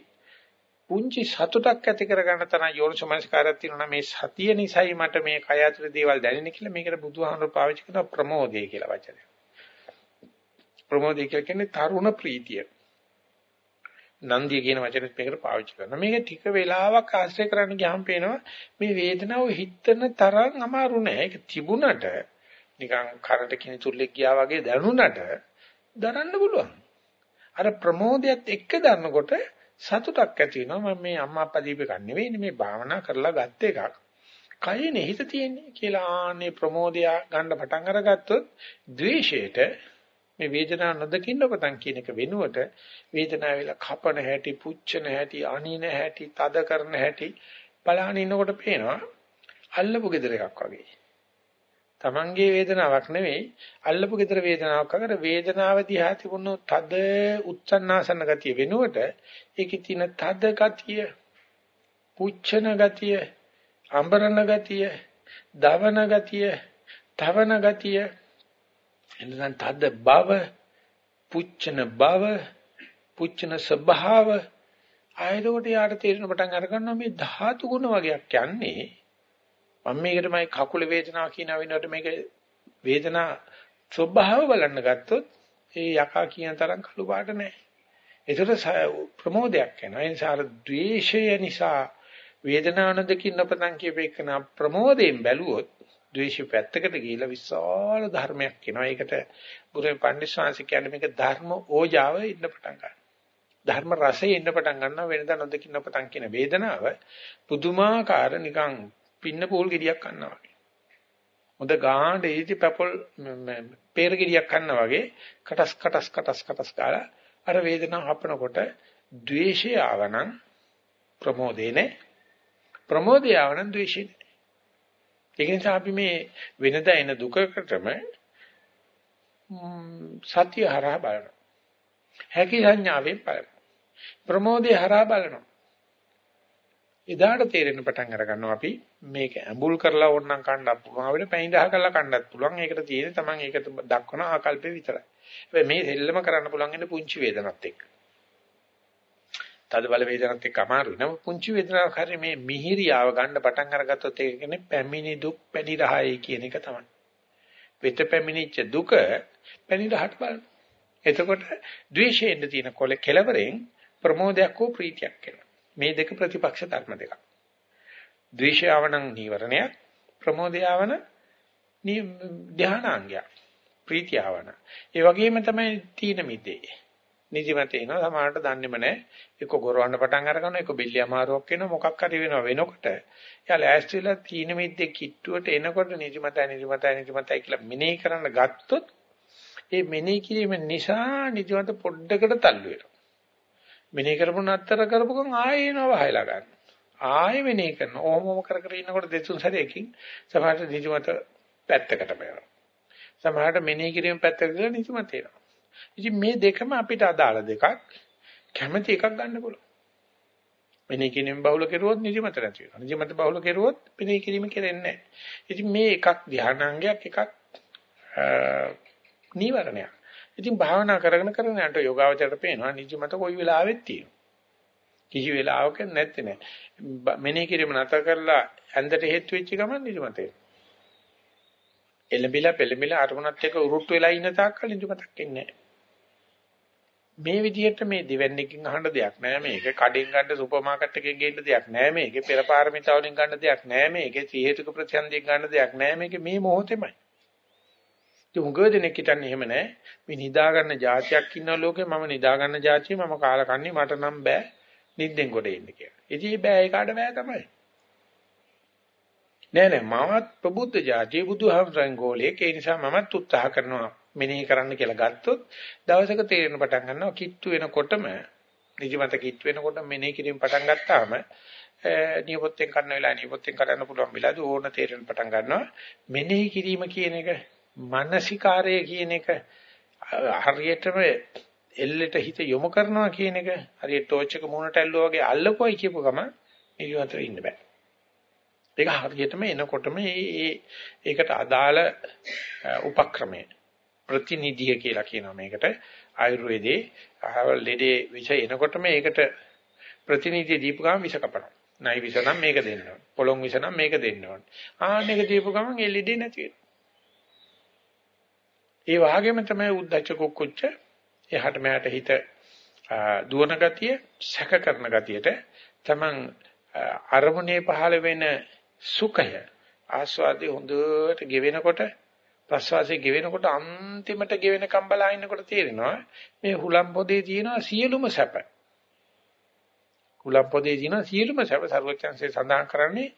පුංචි සතුටක් ඇති කරගන්න තරම් යෝනිසමනස්කාරයක් තියෙනවා මේ සතිය නිසයි මට මේ කය ඇතුලේ දේවල් දැනෙන්නේ කියලා මේකට බුදුහාමුදුරුවෝ පාවිච්චි කරන ප්‍රමෝදය කියලා වචනය ප්‍රමෝදය කියන්නේ තරුණ ප්‍රීතිය. නන්දිය කියන වචනේත් මේකට පාවිච්චි කරනවා. මේක ටික වෙලාවක් ආශ්‍රය කරන්න ගියාම පේනවා මේ වේදනාව හිතන තරම් අමාරු නෑ. ඒක තිබුණට නිකන් කරට කිනිතුල්ලෙක් ගියා වගේ දැනුණට දරන්න පුළුවන්. අර ප්‍රමෝදයත් එක්ක දන්නකොට සතුටක් ඇති වෙනවා. මම මේ අම්මා අප්පා දීප එකක් නෙවෙයිනේ මේ භාවනා කරලා ගත්ත එකක්. කයනේ හිත තියෙන්නේ කියලා ආනේ ප්‍රමෝදය ගන්න පටන් අරගත්තොත් ද්වේෂයට මේ වේදනාව නොදකින්න පතන් කියන එක වෙනුවට වේදනාව වෙලා කපන හැටි, පුච්චන හැටි, අනින හැටි, තද කරන හැටි බලහන් ඉන්නකොට පේනවා අල්ලපු gedර එකක් වගේ. Tamange වේදනාවක් නෙවෙයි අල්ලපු gedර වේදනාවක් අතර වේදනාව දිහා තිබුණු තද උච්චන්නාසන ගතිය වෙනුවට ඒකේ තියෙන තද ගතිය, පුච්චන ගතිය, අඹරන ගතිය, දවන ගතිය, තවන ගතිය එනනම් තද බව, පුච්චන බව, පුච්චන ස්වභාව ආයතකොට යාට තේරෙන පටන් අර ගන්නවා මේ ධාතු ගුණ වගේක් යන්නේ මම මේකටමයි කකුල වේදනාව කියන වෙනකොට මේක වේදනා ස්වභාව බලන්න ගත්තොත් ඒ යකා කියන තරම් කළු පාට නැහැ. ඒතර ප්‍රමෝදයක් එනවා. ඒ නිසා ද්වේෂය නිසා වේදනාව නොදකින්න පතන් කියපේකන ප්‍රමෝදයෙන් බැලුවොත් ද්වේෂය පැත්තකට ගිහිලා විශාල ධර්මයක් එනවා. ඒකට ගුරු පඬිස්සංශ කියන්නේ මේක ධර්ම ඕජාව ඉන්න පටන් ගන්නවා. ධර්ම රසය ඉන්න පටන් ගන්නවා වෙනදා නොදකින්න පටන් කියන වේදනාව පුදුමාකාර නිකන් පින්න පූල් ගෙඩියක් ගන්නවා වගේ. මොඳ ගාහට ඒටි පැපල් peer ගෙඩියක් ගන්නවා වගේ කටස් කටස් කටස් කටස් කාලා අර වේදනාව හපනකොට ද්වේෂය ආවනම් ප්‍රමෝදේ නේ ප්‍රමෝදය ආවනම් ද්වේෂය ඒක නිසා අපි මේ වෙනදා එන දුකකටම සතිය හරහා බලනවා. හැකි සංඥාවෙන් බලනවා. ප්‍රමෝදේ හරහා බලනවා. එදාට තේරෙන්න පටන් අර ගන්නවා අපි මේක ඇඹුල් කරලා ඕනනම් කන්නත් පුළුවන් අපිට පැණි දහ කරලා කන්නත් පුළුවන් ඒකට තියෙන්නේ Taman ඒක දක්වන ආකල්පේ විතරයි හැබැයි මේ දෙල්ලම කරන්න පුළුවන් ඉන්නේ පුංචි වේදනත් එක්ක තද බල වේදනත් එක්ක අමාරුයි. නමුත් පුංචි වේදනාවක් හරි මේ මිහිරියාව ගන්න පටන් අරගත්තොත් ඒක කියන්නේ පැමිණි දුක් පැණි රහයි කියන එක තමයි. වෙත පැමිණිච්ච දුක පැණි රහට බලන්න. එතකොට ද්වේෂයෙන් තියෙන කොල කෙලවරෙන් ප්‍රමෝදයක් හෝ ප්‍රීතියක් එනවා. මේ දෙක ප්‍රතිපක්ෂ ධර්ම දෙකක්. ද්වේෂයවනම් නීවරණයක් ප්‍රමෝදයවන ධානාංගයක්. ප්‍රීතියවන. ඒ වගේම තමයි තීන මිදේ. නිදිමත එනවා සමහරට දන්නේම නැහැ. එක්ක ගොරවන්න පටන් අර ගන්නවා එක්ක බෙල්ල අමාරුවක් වෙනවා මොකක් හරි වෙනවා වෙනකොට එයා ලෑස්තිලා තීන මිද්දේ කිට්ටුවට එනකොට නිදිමතයි නිදිමතයි නිදිමතයි කියලා මෙනෙහි කරන්න ගත්තොත් ඒ මෙනෙහි කිරීම නිසා නිදිමත පොඩ්ඩකට තල්ලු වෙනවා. මෙනෙහි කරපු නතර කරපු ගමන් ආයෙ එනවා වහලා ගන්න. ආයෙ මෙනෙහි කරනවා. ඕමම කර කර ඉන්නකොට දෙතුන් සැරයකින් සමහරට නිදිමත පැත්තකට බෑනවා. සමහරට මෙනෙහි කිරීම පැත්තකට ගිහලා නිදිමත එනවා. ඉතින් මේ දෙකම අපිට අදාළ දෙකක්. කැමැති එකක් ගන්න පුළුවන්. මෙනේ කිනෙම බහුල කෙරුවොත් නිදිමත නැති වෙනවා. නිදිමත බහුල කෙරුවොත් මෙනේ කිරීම කෙරෙන්නේ නැහැ. ඉතින් මේ එකක් ධානාංගයක් එකක් නීවරණයක්. ඉතින් භාවනා කරගෙන කරගෙන යනට යෝගාවචරයට පේනවා නිදිමත කොයි වෙලාවෙත් තියෙනවා. කිසි වෙලාවක නැත්තේ නෑ. මෙනේ කිරීම නැතර කරලා ඇඳට හේතු වෙච්ච ගමන් නිදිමත එනවා. එළඹිලා පෙළඹිලා අරමුණත් එක්ක උරුට්ට වෙලා ඉන්න තාක්කල් නිදිමතක් එන්නේ මේ විදිහට මේ දෙවන්නේකින් අහන්න දෙයක් නෑ. මේක කඩෙන් ගන්න සුපර් මාකට් එකකින් ගේන්න දෙයක් නෑ. මේක පෙර පාරමිතා වලින් ගන්න දෙයක් නෑ. මේක සීහෙතුක ප්‍රත්‍යන්දයෙන් ගන්න දෙයක් නෑ. මේක මේ මොහොතෙමයි. තුංගව දෙනෙක් හිටන්නේ එහෙම නෑ. මේ නිදා ගන්න જાතියක් ඉන්න ලෝකේ. මම නිදා ගන්න જાතිය මම කාලා කන්නේ මට නම් බෑ. නිින්දෙන් ගොඩ එන්න කියලා. ඉතින් බෑ ඒකට බෑ තමයි. නෑ නෑ. මමත් ප්‍රබුද්ධ જાතිය බුදුහමරන් ගෝලයේ ඒ නිසා මමත් උත්සාහ කරනවා මෙනෙහි කරන්න කියලා ගත්තොත් දවසක තේරෙන පටන් ගන්නවා කිට්ටු වෙනකොටම නිදිමත කිට්ටු වෙනකොට මෙනෙහි කිරීම පටන් ගත්තාම නියපොත්තෙන් කරන වෙලාව නියපොත්තෙන් කරන්න පුළුවන් වෙලාවදී ඕන තේරෙන පටන් ගන්නවා. මෙනෙහි කිරීම කියන එක මානසිකාරය කියන එක හරියටම එල්ලෙට හිත යොමු කරනවා කියන එක හරියට ටෝච් එක මූණට ඇල්ලුවා වගේ අල්ලපුවයි කියපු ගම නිදිමතට ඉන්න බෑ. ඒක හරියටම එනකොටම මේ ඒකට අදාළ උපක්‍රමය. ප්‍රතිනිධිය කියලා කියනවා මේකට ආයුර්වේදයේ අහවල් ලෙඩේ විෂ එනකොටම ඒකට ප්‍රතිනිධිය දීපු ගමන් විෂ කපනවා. නයි විෂ නම් මේක දෙන්න ඕන. පොළොන් විෂ නම් මේක දෙන්න ඕන. ආන්න එක දීපු ගමන් ඒ ලෙඩේ නැති වෙනවා. ඒ වගේම තමයි උද්දච්ච කුක්කුච්ච එහාට මෙහාට හිත දුවන ගතිය සැක කරන ගතියට තමන් අරමුණේ පහළ වෙන සුඛය ආස්වාදේ හොඳට ගෙවෙනකොට ප්‍රස්වාසයේ ගෙවෙනකොට අන්තිමට ගෙවෙනකම් බලා ඉන්නකොට තේරෙනවා මේ හුලම් පොදේ තියෙනවා සියලුම සැප. හුලම් පොදේ තියෙනවා සියලුම සැප සර්වචන්සේ සඳහන් කරන්නේ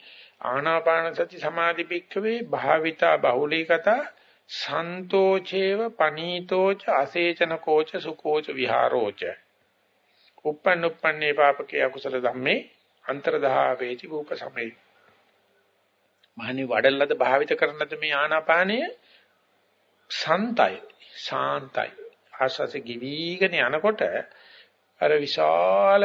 ආනාපාන සති සමාධි පික්කවේ භාවිතා බහුලීකතා සන්තෝචේව පනීතෝච අසේචන කෝච සුකෝච විහාරෝච. uppන් uppන්නේ පාපකේ අකුසල ධම්මේ අන්තරදහා වේති භූප සමේ. මහනි වඩල්ලද භාවිත කරනද මේ ආනාපානය සන්තයි ශාන්තයි. ආශාසෙ ගිවීගෙන යනකොට අර විශාල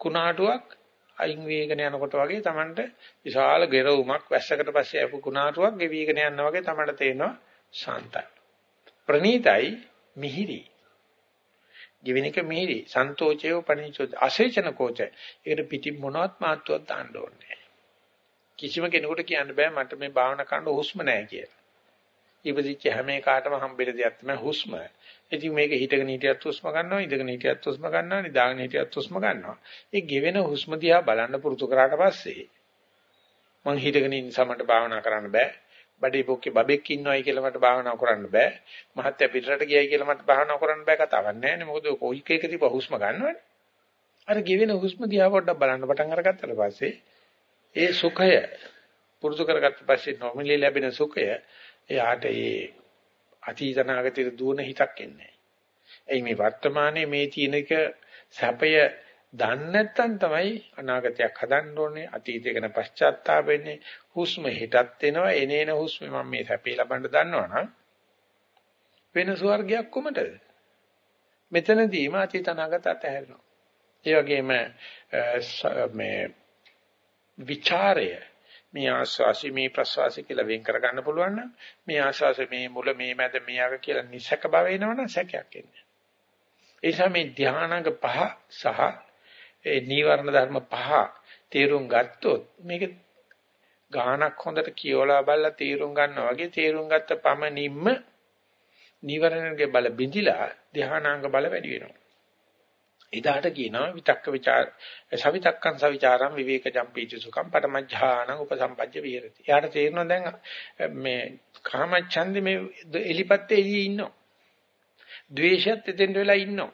කුණාටුවක් අයින් වේගන යනකොට වගේ Tamanට විශාල ගෙරවුමක් වැස්සකට පස්සේ ආපු කුණාටුවක් ගෙවීගෙන යනවා වගේ Tamanට තේනවා ශාන්තයි. ප්‍රණීතයි මිහිරි. ජීවිනික මිහිරි. සන්තෝෂයෝ පණිචෝ. අසේචන කෝච. ඒකට පිටි මොනවත් මාත්‍යක් දාන්න ඕනේ කිසිම කෙනෙකුට කියන්න බෑ මට මේ භාවනා කරන්න හුස්ම නැහැ කියලා. ඉපදිච්ච හැම එකකටම හම්බෙන දෙයක් තමයි හුස්ම. ඉතින් මේක හිටගෙන හිටියත් හුස්ම ගන්නවා, ඉඳගෙන හිටියත් හුස්ම ගන්නවා, නිදාගෙන හිටියත් හුස්ම ගන්නවා. ඒ ගෙවෙන හුස්ම දිහා බලන්න පුරුදු කරාට පස්සේ මං හිටගෙන ඉන්න සමට භාවනා කරන්න බෑ. බඩේ පොක්කේ බබෙක් ඉන්නවයි කියලා මට භාවනා කරන්න බෑ. මහත්ය පිටරට ගියයි කියලා මට භාවනා කරන්න බෑ කතාවක් නෑ නේ. මොකද කොයි එක තිබ්බ හුස්ම ගන්නවනේ. අර ගෙවෙන හුස්ම දිහා පොඩ්ඩක් බලන්න පටන් අරගත්තට පස්සේ ඒ සුඛය පුරුදු කරගත්ත පස්සේ නොමිලේ ලැබෙන සුඛය එයාට ඒ අතීතනාගතේ දුවන හිතක් එන්නේ නැහැ. මේ වර්තමානයේ මේ තියෙනක සැපය දන්නේ නැත්නම් තමයි අනාගතයක් හදන්න ඕනේ අතීතය ගැන පශ්චාත්තාප වෙන්නේ. හුස්ම හිටත් එනවා එනේන හුස්ම මම මේ සැපේ ලබන්න දන්නවනම් වෙන ස්වර්ගයක් කොමටද? මෙතනදීම අතීත අනාගත අතහැරෙනවා ඒ වගේම මේ ਵਿਚාරය මේ ආස්වාසි මේ ප්‍රස්වාසි කියලා වෙන් කර ගන්න පුළුවන් නම් මේ ආස්වාසි මේ මුල මේ මැද මේ අග කියලා නිසක බව එනවනම් සැකයක් එන්නේ. ඒ නිසා මේ ධානාංග පහ සහ ඒ නීවරණ ධර්ම පහ තේරුම් ගත්තොත් මේක ගානක් හොඳට කියවලා බලලා තේරුම් ගන්නවා වගේ තේරුම් ගත්ත පමණින්ම නීවරණගේ බල බිඳිලා ධානාංග බල වැඩි වෙනවා. එදාට කියනවා විතක්ක ਵਿਚාර සවිතක්කං සවිචාරං විවේකජම් පීති සුඛං පටමජ්ජානං උපසම්පජ්ජ විහෙරති. යාට තේරෙනවා දැන් මේ කාමච්ඡන්දේ මේ එලිපත්තේ එළියේ ඉන්නවා. ද්වේෂයත් එතෙන්ට වෙලා ඉන්නවා.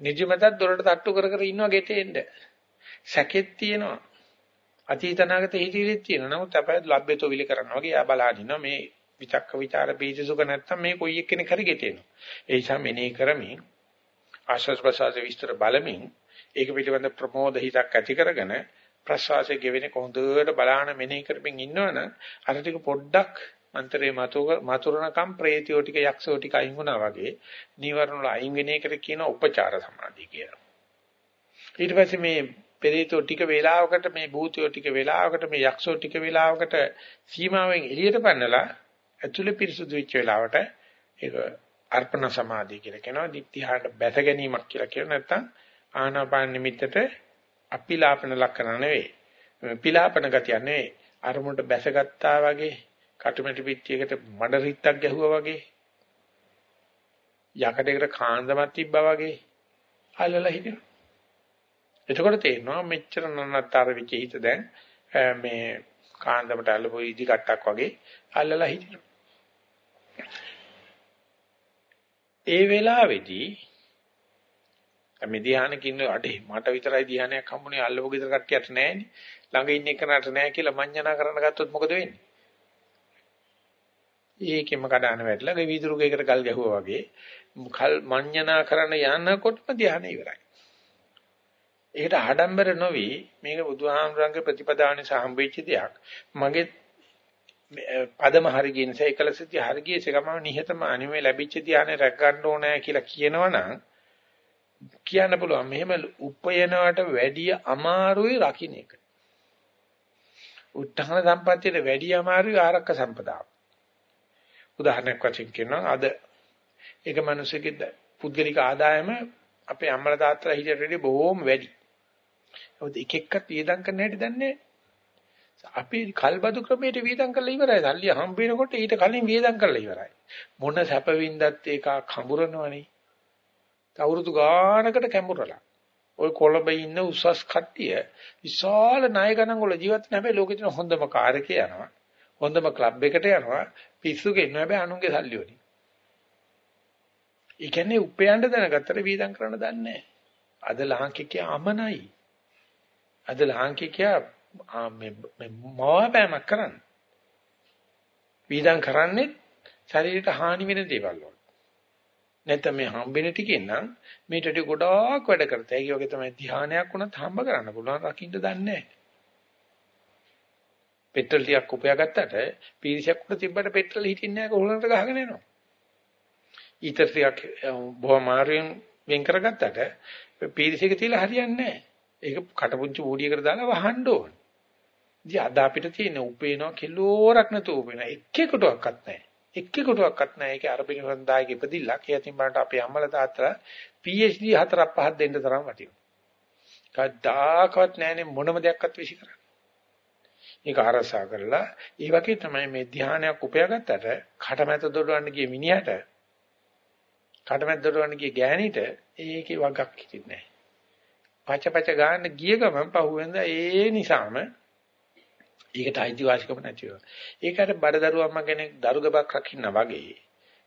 නිදිමතත් දොරට තට්ටු කර කර ඉන්නවා ගෙටේ එන්න. සැකෙත් තියෙනවා. අතීතනාගත හිතිවිලිත් තියෙනවා. නමුත් අපය ලබ්බේතෝ විලි කරනවා වගේ යා බලහිනවා මේ විතක්ක ਵਿਚාර පීති සුඛ නැත්තම් මේ කොයි එක්කෙනෙක් හරි ගෙටේනවා. ඒ නිසා මෙනේ කරමින් ආශ්වාස ප්‍රශ්වාස විස්තර බලමින් ඒක පිළිබඳ ප්‍රමෝද හිතක් ඇති කරගෙන ප්‍රශ්වාසයේ ගෙවෙන කොහොඳට බලාන මෙනෙහි කරමින් ඉන්නවනම් අර ටික පොඩ්ඩක් අන්තරේ මතුරණකම් ප්‍රේතියෝ ටික යක්ෂෝ ටික අයින් වුණා වගේ නීවරණ වල අයින් වෙන එකට කියන උපචාර සමාධිය කියලා. ඊට පස්සේ මේ පෙරේතෝ ටික වේලාවකට මේ භූතයෝ ටික වේලාවකට මේ යක්ෂෝ ටික වේලාවකට සීමාවෙන් එළියට පැනලා ඇතුළේ පිරිසුදු වෙච්ච වෙලාවට ඒක අර්පණ සමාධිය කියලා කියනවා. දිත්‍තිහාට බැස ගැනීමක් කියලා කියනවා. නැත්නම් ආනාපාන නිමිත්තට අපිලාපන ලක්ෂණ නෙවෙයි. පිලාපන ගතිය නෙවෙයි. අරමුණට බැසගත්තා වගේ කටුමැටි පිටියකට මඩ රිත්තක් ගැහුවා වගේ යකඩයකට කාන්දමක් තිබ්බා වගේ අල්ලලා හිටිනවා. එතකොට තේරෙනවා මෙච්චර නන්නතර වෙච්ච හිත දැන් මේ කාන්දමට අල්ලපු ඉදි කට්ටක් වගේ අල්ලලා හිටිනවා. ඒ වෙලාවේදී මේ ධ්‍යානක ඉන්න අඩේ මට විතරයි ධ්‍යානයක් හම්බුනේ අල්ලපු ගෙදර කට්ටියට නෑනේ. ළඟ ඉන්න එකනට නෑ කියලා මඤ්ඤණා කරන්න ගත්තොත් මොකද වෙන්නේ? ඒකෙම කඩන වැටලා ගේ වීදුරුකයකට ගල් ගැහුවා වගේ කල් මඤ්ඤණා කරන්න යනකොටම ධ්‍යාන ඉවරයි. ඒකට ආඩම්බර නොවි මේක බුදුහාමුදුරන්ගේ ප්‍රතිපදාවනේ සම්බෙච්ච දෙයක්. මගේ පදම හරි කියන නිසා එකලසති හරි ගියසේ ගමම නිහතම අනිමේ ලැබිච්ච ධ්‍යානෙ රැක ගන්න ඕනේ කියලා කියනවනම් කියන්න පුළුවන් මෙහෙම උපයනවට වැඩිය අමාරුයි රකින්න එක. උත්හාන සම්පත්තියට වැඩිය අමාරුයි ආරක්ක සම්පදාව. උදාහරණයක් වශයෙන් කියනවා අද ඒක මිනිසෙකේ පුද්ගලික ආදායම අපේ අම්මලා තාත්තලා හිටියට වඩා බොහෝම වැඩි. ඒත් එක එක්කත් වියදම් කරන්න හැටි දන්නේ අපි කල්බදු ක්‍රමයට වියදම් කරලා ඉවරයි. සල්ලි හම්බ වෙනකොට ඊට කලින් වියදම් කරලා ඉවරයි. මොන සැපවින්දත් ඒක කඹරනවනේ. අවුරුදු ගානකට කැඹුරලා. ওই කොළඹ ඉන්න උසස් කට්ටිය විශාල ණය ගණන් වල ජීවත් වෙන හැබැයි ලෝකෙ තියෙන හොඳම කාර් එකේ යනවා. හොඳම ක්ලබ් එකට යනවා. පිස්සු ගෙන්නවා හැබැයි අනුන්ගේ සල්ලි වලින්. ඒ කියන්නේ උපයන්න දැනගත්තට වීදම් කරන්න දන්නේ නැහැ. අද ලාංකිකයා අමනයි. අද ලාංකිකයා මේ මොවපෑමක් කරන්නේ. වීදම් කරන්නේ ශරීරයට හානි වෙන දේවල් වල. නැත්නම් මේ හම්බෙන ටිකෙන් නම් මේට ටික ගොඩාක් වැඩ කරත. ඒ වගේ තමයි ධානයක් වුණත් හම්බ කරන්න පුළුවන් රකින්න දන්නේ නැහැ. පෙට්‍රල් ටිකක් උපයාගත්තට පීරිසක් උඩ තිබ්බට පෙට්‍රල් හිටින්නේ නැහැ කොහොලකට ගහගෙන එනවා. ඊතර ටිකක් බොහොම මාරුවෙන් වෙන් කරගත්තට පීරිසක තියලා හරියන්නේ නැහැ. ඒක කටපුංචි බෝඩියකට දාලා වහන්න ඕන. ඉතින් අද අපිට තියෙන උපේනවා කිලෝරක් නැතුව උපේන එක්කෙකුටවත් නැහැ. එක්කෙකුටවත් නැහැ. ඒකේ අරබින සඳායක ඉපදිලා. කියතින් බලන්න අපේ අම්මලා තාත්තලා PhD හතරක් පහක් දෙන්න තරම් වටිනවා. කවදාකවත් නැහැනේ මොනම දෙයක්වත් විශ්ි කරන්නේ. මේක අරසා කරලා ඒ වගේ තමයි මේ ධානයක් උපයාගත්තට කටමැත දොඩවන්න ගිය මිනිහට කටමැත දොඩවන්න ගිය ගෑණිට ඒකේ වගක් හිටින්නේ නැහැ. පච පච ගන්න ගිය ගමන් පහුවෙන්ද ඒ නිසාම ඒකට අයිතිවාසිකම නැති වෙනවා. ඒකට බඩදරුවම්ම කෙනෙක් දරුගබක් රකින්න වගේ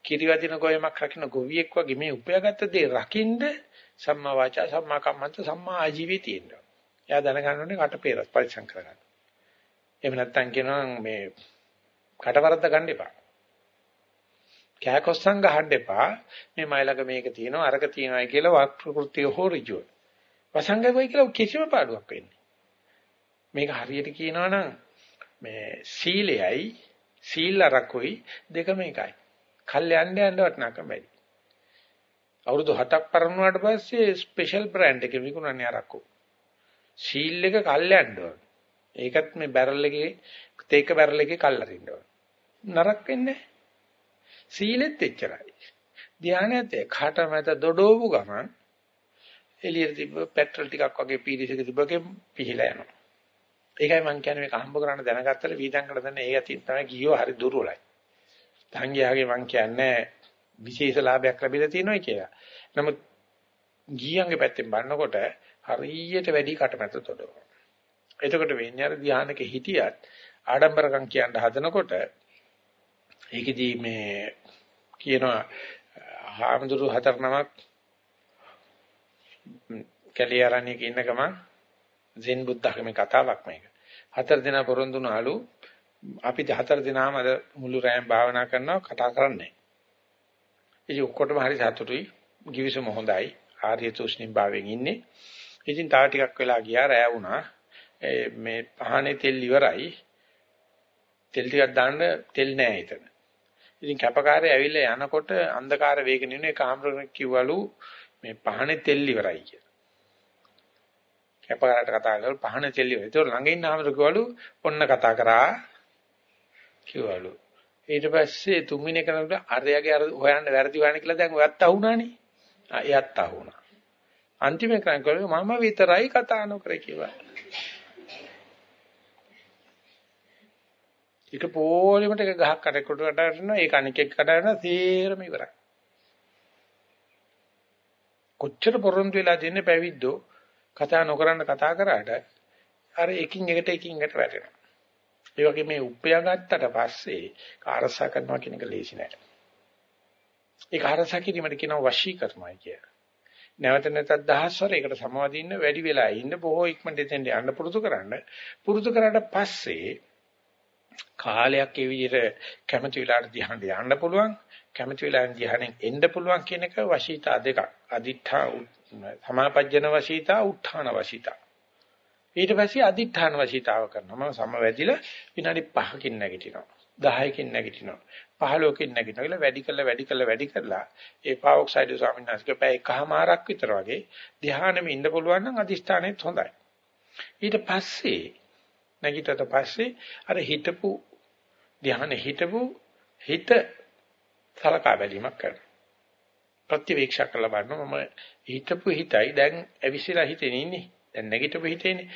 කිරිවදින ගොයමක් රකින්න ගොවියෙක් වගේ මේ උපයාගත්ත දේ රකින්න සම්මා වාචා සම්මා කම්මන්ත සම්මා ආජීවී තියෙනවා. එයා දැනගන්න ඕනේ කට පෙරස් පරිසම් කරගන්න. එහෙම නැත්නම් කියනවා මේ කටවරද්ද ගන්න එපා. කෑකොස්සන් ගහන්න එපා. මේ මයිලක මේක තියෙනවා අරක තියෙනවා කියලා වාක් ප්‍රകൃතිය හෝ ඍජුව. වසංගකෝයි කියලා කිසිම පාඩුවක් වෙන්නේ. මේක හරියට කියනවා නම් මේ සීලයයි සීල රකුයි දෙකම එකයි. කල් යන්න යන්න වටනකම බැරි. අවුරුදු 7ක් පරණුවාට පස්සේ ස්පෙෂල් බ්‍රෑන්ඩ් එකේ විකුණන්නේ අරක්කු. සීල් එක කල් යන්න ඕන. ඒකත් මේ බැරල් එකේ තේක බැරල් එකේ කල් අරින්න ඕන. නරක වෙන්නේ සීලෙත් එච්චරයි. ධානයත් කාට මත දොඩෝපු ගමන් එළියට තිබ්බ පෙට්‍රල් ටිකක් වගේ පීරිසක තිබ්බකේ පිහිලා යනවා. ඒකයි මම කියන්නේ මේක හම්බ කරන්න දැනගත්තට වීදම් කළ දැන ඒ ඇති තමයි ගියෝ හරි දුර්වලයි. සංඝයාගේ මම කියන්නේ විශේෂ ලාභයක් ලැබිලා තියෙනවා කියලා. නමුත් ගියන්ගේ පැත්තෙන් බලනකොට හරියට වැඩි කටමැත තොඩව. එතකොට වෙන්නේ අර ධානයක හිටියත් ආඩම්බරකම් කියන්න හදනකොට ඒකෙදි මේ කියනවා හාමුදුරු හතර නමක් කැලියාරණියක ඉන්න ගමන් සෙන් බුද්ධ학මේ කතාවක් මේක. හතර දිනා පොරොන්දුනාලු අපි හතර දිනාම අද මුළු රැයම භාවනා කරනවා කතා කරන්නේ. ඉතින් ඔක්කොටම හරි සතුටුයි. givisම හොඳයි. ආර්ය තුෂ්ණිම් භාවයෙන් ඉන්නේ. ඉතින් තා ටිකක් වෙලා ගියා රැය වුණා. මේ පහනේ තෙල් ඉවරයි. තෙල් ටිකක් දාන්න තෙල් නෑ එතන. ඉතින් කැපකාරය ඇවිල්ලා යනකොට අන්ධකාර වේගන ඉන්න එක ආම්රණ කිව්වලු මේ පහනේ තෙල් ඉවරයි කියලා. කැපකරට කතා කරලා පහන දෙල්ලිය. ඒතකොට ළඟ ඉන්න ආමර කිව්වලු ඔන්න කතා කරා කිව්වලු. ඊට පස්සේ තුන්වෙනි කෙනාට අරයාගේ අර හොයන්න වැරදි වහන කියලා දැන් ඔයත් අහුණානේ. ආ එයත් අහුණා. අන්තිම කෙනා කිව්වා මම විතරයි කතා නොකර කියලා. එක පොලෙමට එක ගහක් කඩේකට කඩනවා ඒක අනික එක කඩනවා තේරම ඉවරයි. කොච්චර පොරොන්දු වෙලා දෙන්නේ පැවිද්දෝ කතා නොකරන කතා කරාට අර එකින් එකට එකින් එකට වැටෙනවා. ඒ වගේ මේ උපයා ගත්තට පස්සේ කාර්යසා කරනවා කියන එක ලේසි නෑ. ඒක කාර්යසා කිරීමට කියනවා වශී කරනවා කියලා. නැවත නැවතත් දහස්වර ඒකට සමවදින්න වැඩි වෙලා ඉන්න බොහෝ ඉක්මනට එතෙන්ට යන්න පුරුදු කරන්න. පුරුදු කරාට පස්සේ කාලයක් ඒ විදිහට කැමති වෙලාවට ධ්‍යානෙ යන්න පුළුවන්. කැමති වෙලාවෙන් ධ්‍යානෙන් එන්න පුළුවන් කියන එක වශීතා දෙකක්. අදිඨා සමාපජ්ජන වශීතා උත්ථාන වශීතා. ඊට පස්සේ අදිඨාන වශීතාව කරනවා. මම සමවැදිලා විනාඩි 5කින් නැගිටිනවා. 10කින් නැගිටිනවා. 15කින් නැගිටිනවා කියලා වැඩි කරලා වැඩි කරලා වැඩි කරලා ඒ පාවොක්සයිඩ් ස්වාමීන් වහන්සේගේ පැය එකහමාරක් විතර වගේ ධ්‍යානෙම ඉන්න පුළුවන් නම් අදිෂ්ඨානෙත් හොඳයි. ඊට පස්සේ නැගිටට පස්සේ අර හිතපු ධ්‍යානෙ හිතපු හිත සලකා බැලීමක් කරනවා. ප්‍රතිවීක්ෂා කරලා බලනවා මම හිතපු හිතයි දැන් ඇවිස්සලා හිතෙන ඉන්නේ. දැන් නැගිටපු හිතේනේ.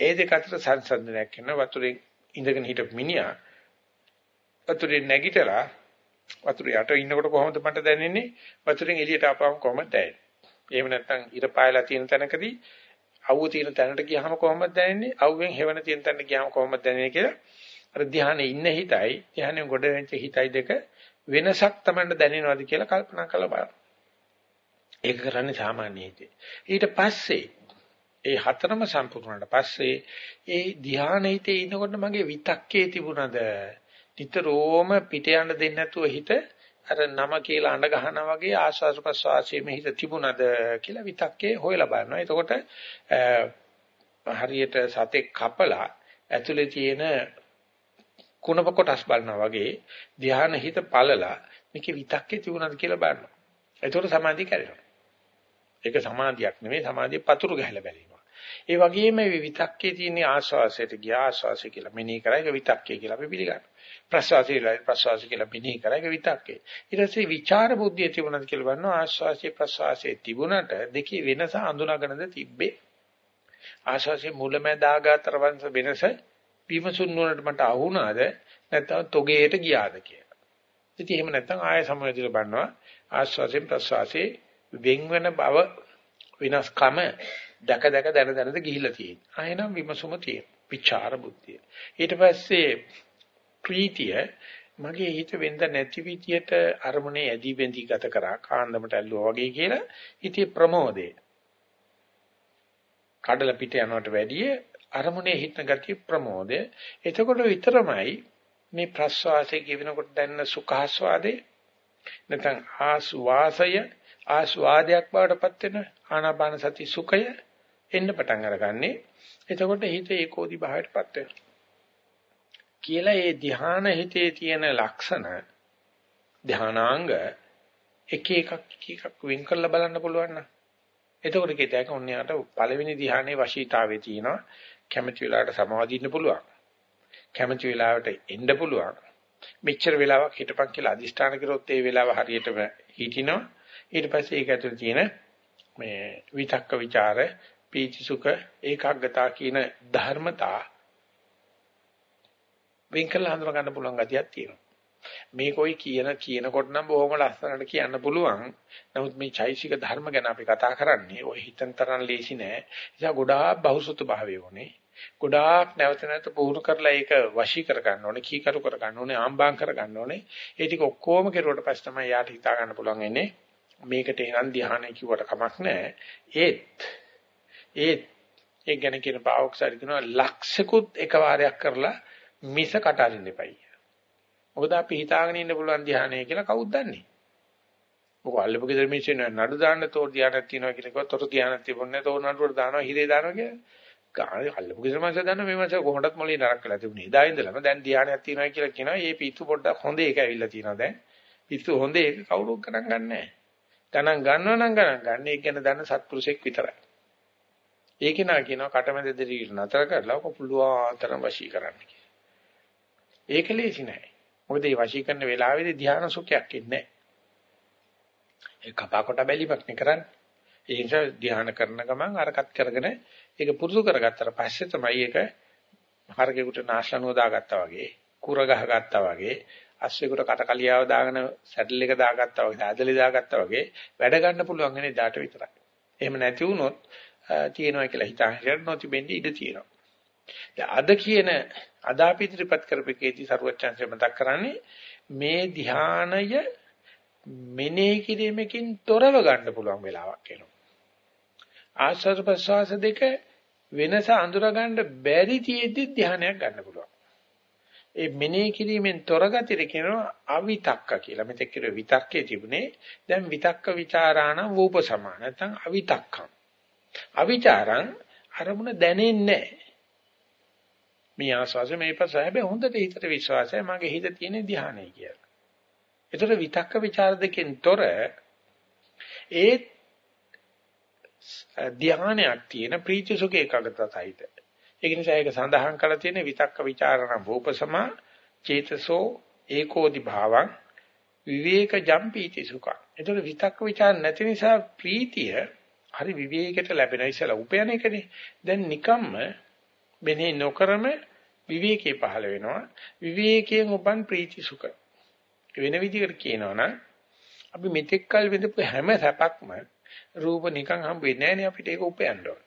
ඒ දෙක අතර සංසන්දනයක් කරන වතුරේ ඉඳගෙන හිටපු මිනිහා වතුරේ නැගිටලා වතුර යට ඉන්නකොට කොහොමද මට දැනෙන්නේ? වතුරෙන් එළියට ආපුවම කොහොමද දැනෙන්නේ? එහෙම නැත්නම් ඉර පායලා තියෙන තැනකදී අවුව තියෙන තැනට ගියාම කොහොමද දැනෙන්නේ? අවුවෙන් හෙවණ තියෙන තැනට ගියාම කොහොමද දැනෙන්නේ කියලා අර ධ්‍යානෙ ඉන්න හිතයි ධ්‍යානෙ ගොඩ වෙච්ච හිතයි දෙක වෙනසක් තමයි දැනෙනවද කියලා කල්පනා කරලා බලන්න. ඒක කරන්නේ සාමාන්‍ය හිතේ. ඊට පස්සේ ඒ හතරම සම්පූර්ණට පස්සේ ඒ ධ්‍යාන හිතේ ඉන්නකොට මගේ විතක්කේ තිබුණද නිතරම පිට යන්න දෙන්නේ නැතුව හිත අර නම කියලා අඬ ගහනා වගේ ආස්වාද ප්‍රසවාසයේ හිත තිබුණද කියලා විතක්කේ හොයලා බලනවා. එතකොට හරියට සතෙක් කපලා ඇතුලේ තියෙන කුණප කොටස් බලනවා වගේ ධ්‍යාන හිත පළලා මේකේ විතක්කේ තිබුණාද කියලා බලනවා. එතකොට සමාධිය කැඩෙනවා. ඒක සමාධියක් නෙමෙයි සමාධිය පතුරු ගහලා බැලීම. ඒ වගේම විතක්කේ තියෙන ආස්වාසයට ගියා ආස්වාසය කියලා මෙනෙහි කරා ඒක විතක්කේ කියලා අපි පිළිගන්නවා. ප්‍රසවාසය ප්‍රසවාසය කියලා මෙනෙහි කරා ඒක විතක්කේ. ඊට පස්සේ විචාර බුද්ධිය තිබුණාද කියලා බලනවා ආස්වාසය ප්‍රසවාසයේ තිබුණාට දෙකේ වෙනස අඳුනාගෙනද තිබ්බේ. ආස්වාසයේ මුලැමැදාගතර වෙනස විමසුන් නුවණට මට අහුණාද නැත්නම් තොගේට ගියාද කියලා. ඉතින් එහෙම නැත්නම් ආය සමවැදිලා බලනවා ආස්වාසයෙන් ප්‍රසවාසයේ වෙන් වෙන බව විනාශකම දැක දැක දැන දැනද ගිහිල්ලා තියෙන්නේ. ආයෙනම් විමසුම තියෙන. විචාර බුද්ධිය. ඊට පස්සේ ප්‍රීතිය මගේ හිත වෙන්ද නැති විදියට අරමුණේ ඇදී බැඳී ගත කරා කාන්දමට ඇල්ලුවා වගේ කියලා හිතේ ප්‍රමෝදය. කඩල පිට යනවට වැඩිය අරමුණේ හිටන ගතිය ප්‍රමෝදය. එතකොට විතරමයි මේ ප්‍රස්වාසයේ කියනකොට දැනෙන සුඛාස්වාදේ නැත්නම් ආස්වාසය ආස්වාදයක් බවට පත් වෙන ආනාපාන සති සුඛය එන්න පටන් අරගන්නේ. එතකොට හිත ඒකෝදි භාවයටපත් වෙනවා. කියලා ඒ ධ්‍යාන හිතේ තියෙන ලක්ෂණ ධානාංග එක එකක් එකක් වෙන් කරලා බලන්න පුළුවන් නම් එතකොට කිතයක ඔන්නයාට පළවෙනි ධ්‍යානයේ වශීතාවේ තියෙනවා කැමැති වෙලාවට සමාධින්න පුළුවන් කැමැති වෙලාවට එන්න පුළුවන් මෙච්චර වෙලාවක් හිටපන් කියලා අදිෂ්ඨාන කරොත් ඒ වෙලාව හරියටම හිටිනවා ඊට පස්සේ ඒක ඇතුළේ තියෙන මේ විතක්ක ਵਿਚාර පීති සුඛ ඒකාග්‍රතාව කියන ධර්මතා වෙන් කරලා හඳුනා ගන්න පුළුවන් ගතියක් තියෙනවා. මේ කොයි කියන කියනකොට නම් බොහොම ලස්සනට කියන්න පුළුවන්. නමුත් මේ චෛසික ධර්ම ගැන අපි කතා කරන්නේ ඔය හිතන තරම් ලේසි නෑ. ඒක ගොඩාක් බහුසුතු භාවය ඕනේ. ගොඩාක් නැවත නැවත පුහුණු කරලා ඒක වශී කර ගන්න ඕනේ, කීකරු කර ගන්න ඕනේ, ආම්බාම් කර ගන්න ඕනේ. ඒ ටික ඔක්කොම කෙරුවට පස්සේ තමයි යාට හිතා ගන්න පුළුවන් වෙන්නේ. මේකට එනන් ධ්‍යානය කිව්වට කමක් නැහැ. ඒත් ඒ ඒ ගැන කියන පාවොක්සාරි කියනවා ලක්ෂිකුත් එකවරයක් කරලා මිස කටහරින්න එපයි. මොකද අපි හිතාගෙන ඉන්න පුළුවන් ධ්‍යානය කියලා කවුද දන්නේ? මොකද අල්ලපු ගෙදර මිනිස්සු නඩු දාන්න තෝර ධ්‍යානයක් තියෙනවා කියලා කිව්වොත් තොර ධ්‍යානයක් තිබුණේ තෝර නඩුවට දානවා හිරේ දානවා කියලා. ගානේ අල්ලපු ගෙදර මිනිස්සු දන්න මේ මිනිස්සු කොහොමදත් මොලේ නරක කරලා තිබුණේ. එදා ඉඳලම දැන් ධ්‍යානයක් තියෙනවා කියලා කියනවා. මේ පිස්සු පොඩ්ඩක් හොඳ එක ඇවිල්ලා තියෙනවා දැන්. පිස්සු හොඳ එක කවුරුත් ගණන් ගන්නෑ. ගණන් ගන්නව නම් ගණන් ගන්න. ඒක ගැන දන්න සත්පුරුෂෙක් විතරයි. ඒකේ නා කියනවා කටමැද දෙරිවිල නතර කරලා ඔක පුළුවන් තරම් වශී කරන්න කියලා. ඒක ලේසි නෑ. මොකද මේ වශී කරන වෙලාවේදී ධ්‍යාන සුඛයක් ඉන්නේ නෑ. ඒ කපා කොට බැලිමක් නේ කරන්නේ. ඒ නිසා ධ්‍යාන කරන ගමන් අරකට කරගෙන ඒක පුරුදු කරගත්තට පස්සේ තමයි ඒක හරකෙකුට නාශනුව දාගත්තා වගේ, කුර ගහගත්තා වගේ, අස්සෙකුට කටකලියාව දාගෙන සැඩල් එක දාගත්තා වගේ, ඇදලි දාගත්තා වගේ වැඩ ගන්න පුළුවන් වෙන්නේ දාට විතරයි. එහෙම නැති වුණොත් තියෙනවා කියලා හිතාගෙන නොතිබෙන්නේ ඉඩ තියෙනවා. අද කියන අද අපි ඉදිරිපත් කරපේකේදී සරුවච්චන්සේ මතක් කරන්නේ මේ ධානය මෙනෙහි කිරීමකින් තොරව ගන්න පුළුවන් වෙලාවක් එනවා. ආස්වාද ප්‍රසවාස දෙක වෙනස අඳුරගන්න බැරි තියෙද්දි ධානයක් ගන්න පුළුවන්. ඒ මෙනෙහි කිරීමෙන් තොරගතිර කියනවා අවිතක්ක කියලා. මෙතෙක් කිව්ව විතක්කේ තිබුණේ දැන් විතක්ක ਵਿਚාරාණ වූප සමාන නැත්නම් අවිතක්කම්. අවිචාරං අරමුණ දැනෙන්නේ නැහැ. මේ ආස්වාසය මේ පස්ස හැබැයි හොඳට හිතට විශ්වාසය මගේ හිත තියෙන ධානය කියලා. ඒතර විතක්ක ਵਿਚාර දෙකෙන් තොර ඒත් ධානයක් තියෙන ප්‍රීති සුඛ ඒකාගතසහිත. ඒක නිසා ඒක සඳහන් කරලා තියෙන විතක්ක ਵਿਚාරණ භූපසමා චේතසෝ ඒකෝදි භාවං විවේක ජම්පීති සුඛං. ඒතකොට විතක්ක ਵਿਚාර නැති නිසා ප්‍රීතිය හරි විවේකයට ලැබෙන ඉසලා උපයන එකනේ. දැන් නිකම්ම මෙනෙහි නොකරම විවේකයේ පහළ වෙනවා. විවේකයෙන් උපන් ප්‍රීති සුඛ. වෙන විදිහකට කියනවා නම් අපි මෙතෙක් කල් විඳපු හැම සැපක්ම රූප නිකන් හම්බ වෙන්නේ නැහැ නේ අපිට ඒක උපයන්න ඕන.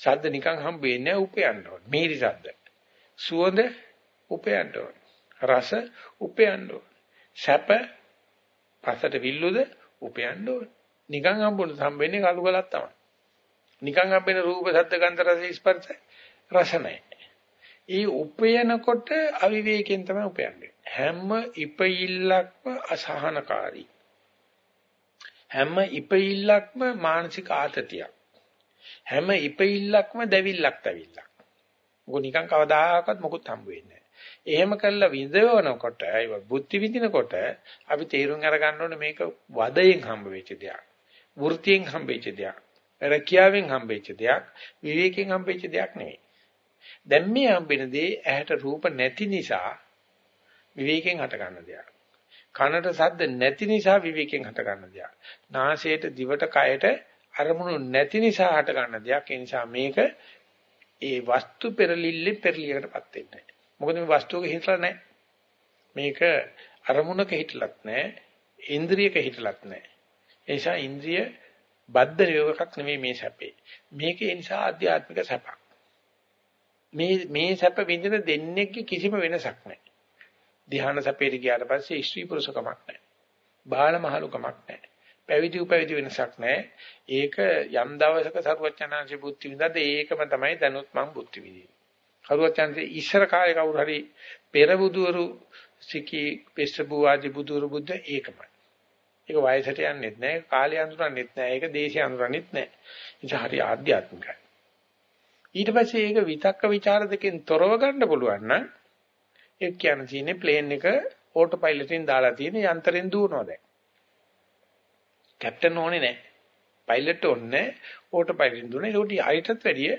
ශබ්ද නිකන් හම්බ වෙන්නේ නැහැ උපයන්න ඕන. මේරි ශබ්ද. සුවඳ උපයන්න ඕන. රස උපයන්න ඕන. සැප පසට විල්ලුද උපයන්න ඕන. නිකන් හම්බුන හම්බෙන්නේ කළු ගලක් තමයි. නිකන් හම්බෙන රූප ශබ්ද ගන්ධ රස ස්පර්ශ රස නැහැ. ඒ උපයනකොට අවිවේකයෙන් තමයි උපයන්නේ. හැම ඉපිල්ලක්ම අසහනකාරී. හැම ඉපිල්ලක්ම මානසික ආතතියක්. හැම ඉපිල්ලක්ම දැවිල්ලක් තැවිල්ලක්. මොකද නිකන් කවදාකවත් මොකුත් හම්බ වෙන්නේ එහෙම කළා විඳවනකොට ඒ බුද්ධි විඳිනකොට අපි තේරුම් අරගන්න ඕනේ මේක වදයෙන් හම්බ වෙච්ච දෙයක්. වෘත්තියෙන් හම්බ වෙච්ච දෙයක්. රැකියාවෙන් හම්බ වෙච්ච දෙයක්. විවේකයෙන් හම්බ වෙච්ච දෙයක් නෙවෙයි. දැන් මේ හම්බෙන දේ ඇහැට රූප නැති නිසා විවේකයෙන් හට ගන්න දෙයක්. කනට ශබ්ද නැති නිසා විවේකයෙන් හට ගන්න දෙයක්. නාසයට දිවට කයට අරමුණු නැති නිසා හට ගන්න දෙයක්. ඒ නිසා මේක ඒ වස්තු පෙරලිල්ලේ පෙරලියකටපත් වෙන්නේ. මොකද මේ වස්තුවක හිතලා නැහැ. මේක අරමුණක හිටලත් නැහැ. ඉන්ද්‍රියක හිටලත් නැහැ. ඒ නිසා ඉන්ද්‍රිය බද්ධ නියෝගයක් නෙමෙයි මේ සැපේ. මේකේ නිසා ආධ්‍යාත්මික සැපක්. මේ මේ සැප විඳින දෙන්නේගේ කිසිම වෙනසක් නැහැ. ධ්‍යාන සැපේට ගියාට පස්සේ ස්ත්‍රී පුරුෂකමක් නැහැ. බාල මහලුකමක් නැහැ. පැවිදි උපවිදි වෙනසක් නැහැ. ඒක යම් දවසක සරුවචනාංශ බුද්ධි විඳද්ද ඒකම තමයි දැනුත් මම බුද්ධි විදින්නේ. සරුවචනාංශ ඊශ්වර කාලේ කවුරු හරි පෙර බුදුවරු සිකී පෙස්සබු ආදී බුදුවරු බුද්ධ ඒකමයි. ඒක වයසට යන්නෙත් නැහැ, කාලය අඳුරන්නෙත් නැහැ, ඒක දේශය අඳුරන්නෙත් නැහැ. ඒක හරි ආධ්‍යාත්මිකයි. ඊට පස්සේ ඒක විතක්ක ਵਿਚාර දෙකෙන් තොරව ගන්න පුළුවන් නම් ඒ කියන තියෙන්නේ ප්ලේන් එක ඕටෝ පයිලට්ෙන් දාලා තියෙන යන්ත්‍රෙන් දුවනවා දැන්. කැප්ටන් ඕනේ නැහැ. පයිලට් ඕනේ ඕටෝ පයිලට්ෙන් දුවන. ඒකට හයිටත් වැඩිය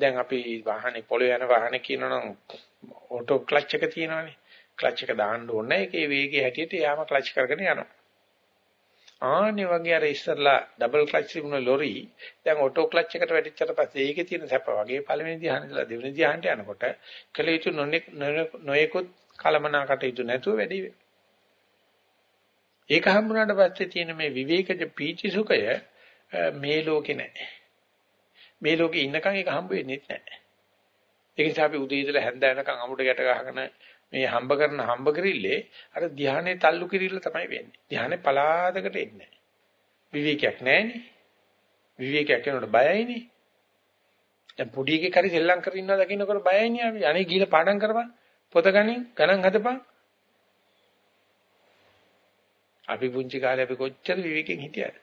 දැන් අපි වාහනේ පොළොවේ යන වාහනේ කියනනම් ඕටෝ ක්ලච් එක තියෙනවානේ. ක්ලච් එක දාන්න ඕනේ. ඒකේ වේගය හැටියට යාම ක්ලච් කරගෙන යනවා. ආන්නේ වගේ අර ඉස්සරලා ඩබල් ක්ලච් තිබුණ ලොරි දැන් ඔටෝ ක්ලච් එකට වැටිච්චට පස්සේ ඒකේ තියෙන සැප වගේ පළවෙනි ධ්‍යාන ඉඳලා දෙවෙනි ධ්‍යානට යනකොට කළ යුතු නොයෙකුත් කලමනාකට යුතු නැතුව වැඩි වෙනවා. ඒක හම්බුනාට පස්සේ තියෙන මේ විවේකජ පීචි සුඛය මේ ලෝකේ නැහැ. මේ ලෝකේ ඉන්නකන් ඒක හම්බ වෙන්නේ නැහැ. ඒ නිසා අපි උදේ ඉඳලා හැන්ද වෙනකන් අමුඩ ගැට ගහගෙන මේ හම්බ කරන හම්බ කිරිල්ලේ අර ධානයේ තල්ලු කිරිල්ල තමයි වෙන්නේ. ධානයේ පලාදකට එන්නේ විවේකයක් නැහැනේ. විවේකයක් කරනකොට බයයිනේ. දැන් පොඩි එකේ කරි සෙල්ලම් කරගෙන ඉන්නවා දකින්නකොට බයයිනේ අපි. අනේ ගිහලා පාඩම් කරපන්. පොත ගනින් ගණන් හදපන්. අපි පුංචි කාලේ අපි කොච්චර විවේකයෙන් හිටියද?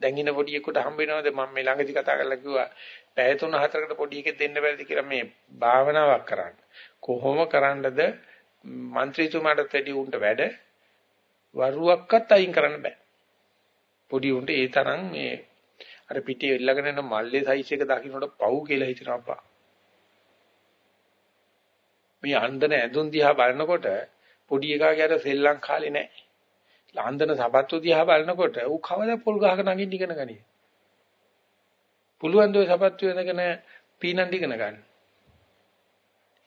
දැන් ඉන්න පොඩි එකෙකුට හම්බ වෙනවද මම මේ ළඟදී කතා කරලා කිව්වා පැය 3-4කට පොඩි එකෙක් දෙන්න බැරිද කියලා මේ භාවනාවක් කරන්න. කොහොම කරන්නද മന്ത്രിතුමාට තෙඩි උන්ට වැඩ වරුවක්වත් අයින් කරන්න බෑ. පොඩි උන්ට ඒ තරම් මේ අර පිටේ එල්ලගෙන යන මල්ලේ සයිස් එක දකින්නට පව් කියලා හිතනවා අප්පා. මේ අන්දන ඇඳුම් දිහා බලනකොට පොඩි එකාගේ අර සෙල්ලම් කාලේ නෑ. ලාන්දන සබත්තු දිහා බලනකොට ඌ කවදා පොල් ගහක නගින්න ඉගෙන ගනියි. පුළුවන් දෝ සබත්තු වෙනකන පීනන් දිගන ගන්න.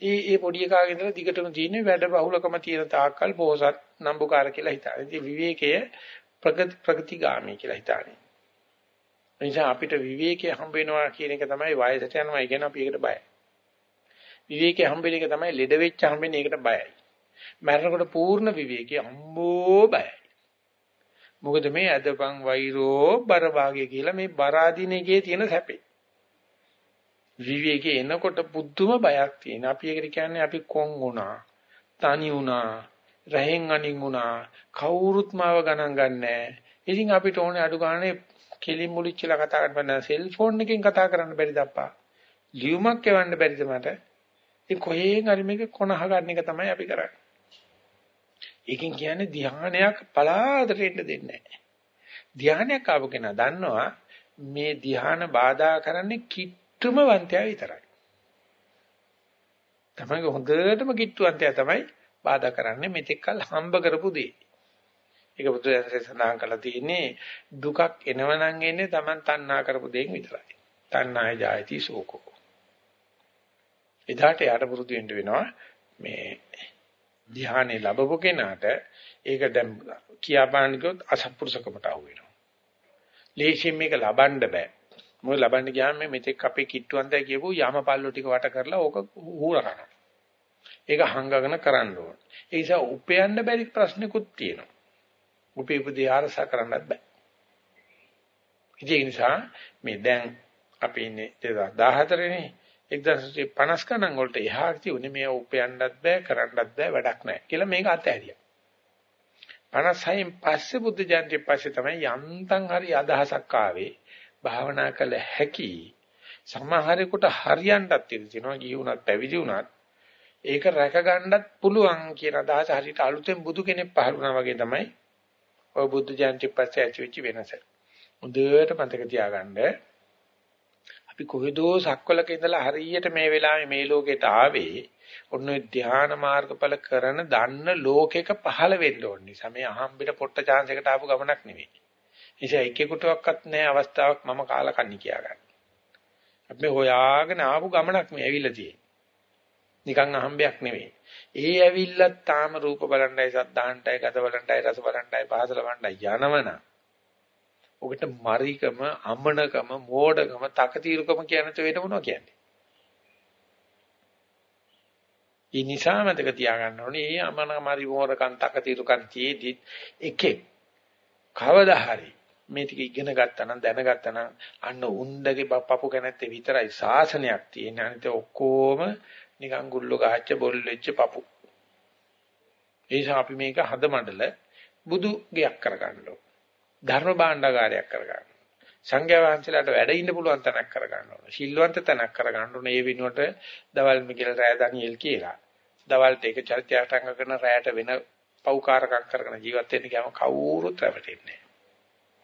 ඒ ඒ පොඩි එකාගේ ඉඳලා දිගටම තියෙන වැඩ බහුලකම තියෙන තාක්කල් පොහසත් නම්බුකාර කියලා හිතාගෙන. ඉතින් විවේකයේ ප්‍රගති ප්‍රගතිගාමී කියලා හිතාගෙන. එනිසා අපිට විවේකයේ හම්බ වෙනවා කියන එක තමයි වයසට යනවා කියන අපි ඒකට බයයි. විවේකයේ හම්බෙන එක තමයි ලෙඩ වෙච්ච හම්බෙන්නේ ඒකට බයයි. මරණකොට පූර්ණ විවේකයේ හම්බෝ බයයි. මොකද මේ අදපන් වෛරෝ බරභාගය කියලා මේ බරාදීනේගේ තියෙන සැපේ. විවේකේ එනකොට පුදුම බයක් තියෙන. අපි ඒකට කියන්නේ අපි කොන් වුණා, තනි වුණා, රහෙන් අනින් වුණා, කවුරුත් මාව ගණන් ගන්නෑ. ඉතින් අපිට ඕනේ අඩු ගානේ කෙලින් මුලිච්චලා කතා කරන්න බෑ. සෙල්ෆෝන් එකෙන් කතා කරන්න බැරිද අප්පා? ලියුමක් එවන්න බැරිද මට? ඉතින් කොහෙන් හරි මේක කොනහ ගන්න එක තමයි අපි කරන්නේ. ඒකෙන් කියන්නේ ධානයක් පලාදට එන්න දෙන්නේ නැහැ. ධානයක් ආව කෙනා දන්නවා මේ ධාන බාධා කරන්නේ කිට්ටුම වන්තයා විතරයි. තමයි හොඳටම කිට්ටුවන්තයා තමයි බාධා කරන්නේ මෙතෙක්කල් හම්බ කරපු දේ. ඒක බුදුරජාණන්සේ සඳහන් කරලා තියෙන්නේ දුකක් එනවනම් එන්නේ Taman තණ්හා කරපු දෙයින් විතරයි. තණ්හාය ජායති සෝකෝ. එදාට යාට පුරුදු වෙන්න වෙනවා මේ ධ්‍යානෙ ලැබපු කෙනාට ඒක දැන් කියා පාන්න කිව්වොත් අසත්පුරුෂකමට අහු වෙනවා. ලේසියෙන් මේක ලබන්න බෑ. මොකද ලබන්න ගියාම මේ මෙතෙක් අපේ කිට්ටුවන්තය කියපු යමපල්ලෝ ටික වට කරලා ඕක හූර කරනවා. ඒක හංගගෙන කරන්න ඕන. ඒ නිසා උපයන්න බැරි ප්‍රශ්නිකුත් තියෙනවා. උපේ උපදී ආරසා කරන්නත් බෑ. ඒ නිසා මේ දැන් අපි ඉන්නේ 2014 නේ 1950 ගණන් වලට එහා තියුනේ මේ උපයන්නත් බෑ කරන්නත් බෑ වැඩක් නැහැ කියලා මේක අතහැරියා. 56න් පස්සේ බුද්ධ ජයන්තිය පස්සේ තමයි යන්තම් හරි අදහසක් ආවේ භාවනා කළ හැකි සමහරෙකුට හරියන්නත් තියෙනවා ගිහි වුණත් පැවිදි වුණත් ඒක රැක ගන්නත් පුළුවන් කියන අදහස හරියට අලුතෙන් බුදු කෙනෙක් පහළ වුණා වගේ තමයි ඔය බුද්ධ ජයන්ති පස්සේ ඇතිවෙච්ච වෙනස. හොඳට මතක තියාගන්න අපි කොහෙදෝ සක්වලක ඉඳලා හරියට මේ වෙලාවේ මේ ලෝකෙට ආවේ ඔන්න ඔය ධ්‍යාන මාර්ගඵල කරන දන්න ලෝකෙක පහළ වෙන්න ඕන නිසා මේ අහම්බෙට පොට්ට chance එකට ආපු ගමනක් නෙවෙයි. නිසා එකෙකුටවත් නැහැ අවස්ථාවක් මම කාලා කන්නේ කියා ගන්න. අපි හොයාගෙන ආපු ගමනක් මේ ඇවිල්ලා තියෙන්නේ. නිකන් අහම්බයක් නෙවෙයි. ඒ ඇවිල්ලත් තාම රූප බලන්නයි සද්ධාන්ටයි ගත බලන්නයි රස බලන්නයි පහස ලබන්නයි යනවනම් ඔකට මරිකම අමනකම මෝඩකම තකතිරුකම කියනට වෙන මොනවා කියන්නේ ඒ නිසා මතක තියාගන්න ඕනේ මේ අමන මරි මෝරකම් තකතිරුකම් තියේදි එකෙක් කවදා හරි මේ ටික ඉගෙන ගත්තා නම් දැනගත්තා නම් අන්න උන්දගේ පපු කැනැත්තේ විතරයි සාසනයක් තියෙන අනිත ඔක්කොම නිකන් ගුල්ල ගහච්ච බොල් වෙච්ච පපු. ඒ නිසා අපි මේක හදමඩල බුදු ගයක් කරගන්න ඕන. ධර්ම භාණ්ඩාගාරයක් කරගන්න. සංඝයා වහන්සේලාට වැඩ ඉන්න පුළුවන් තැනක් කරගන්න ඕන. සිල්වන්ත තැනක් කරගන්න ඕන. ඒ වෙනුවට දවල් මිකල් රෑ දනියෙල් කියලා. දවල්ට ඒක චරිතයටංග කරන රෑට වෙන පෞකාරකම් කරගෙන ජීවත් වෙන්න ගියාම කවුරුත් රැවටෙන්නේ නැහැ.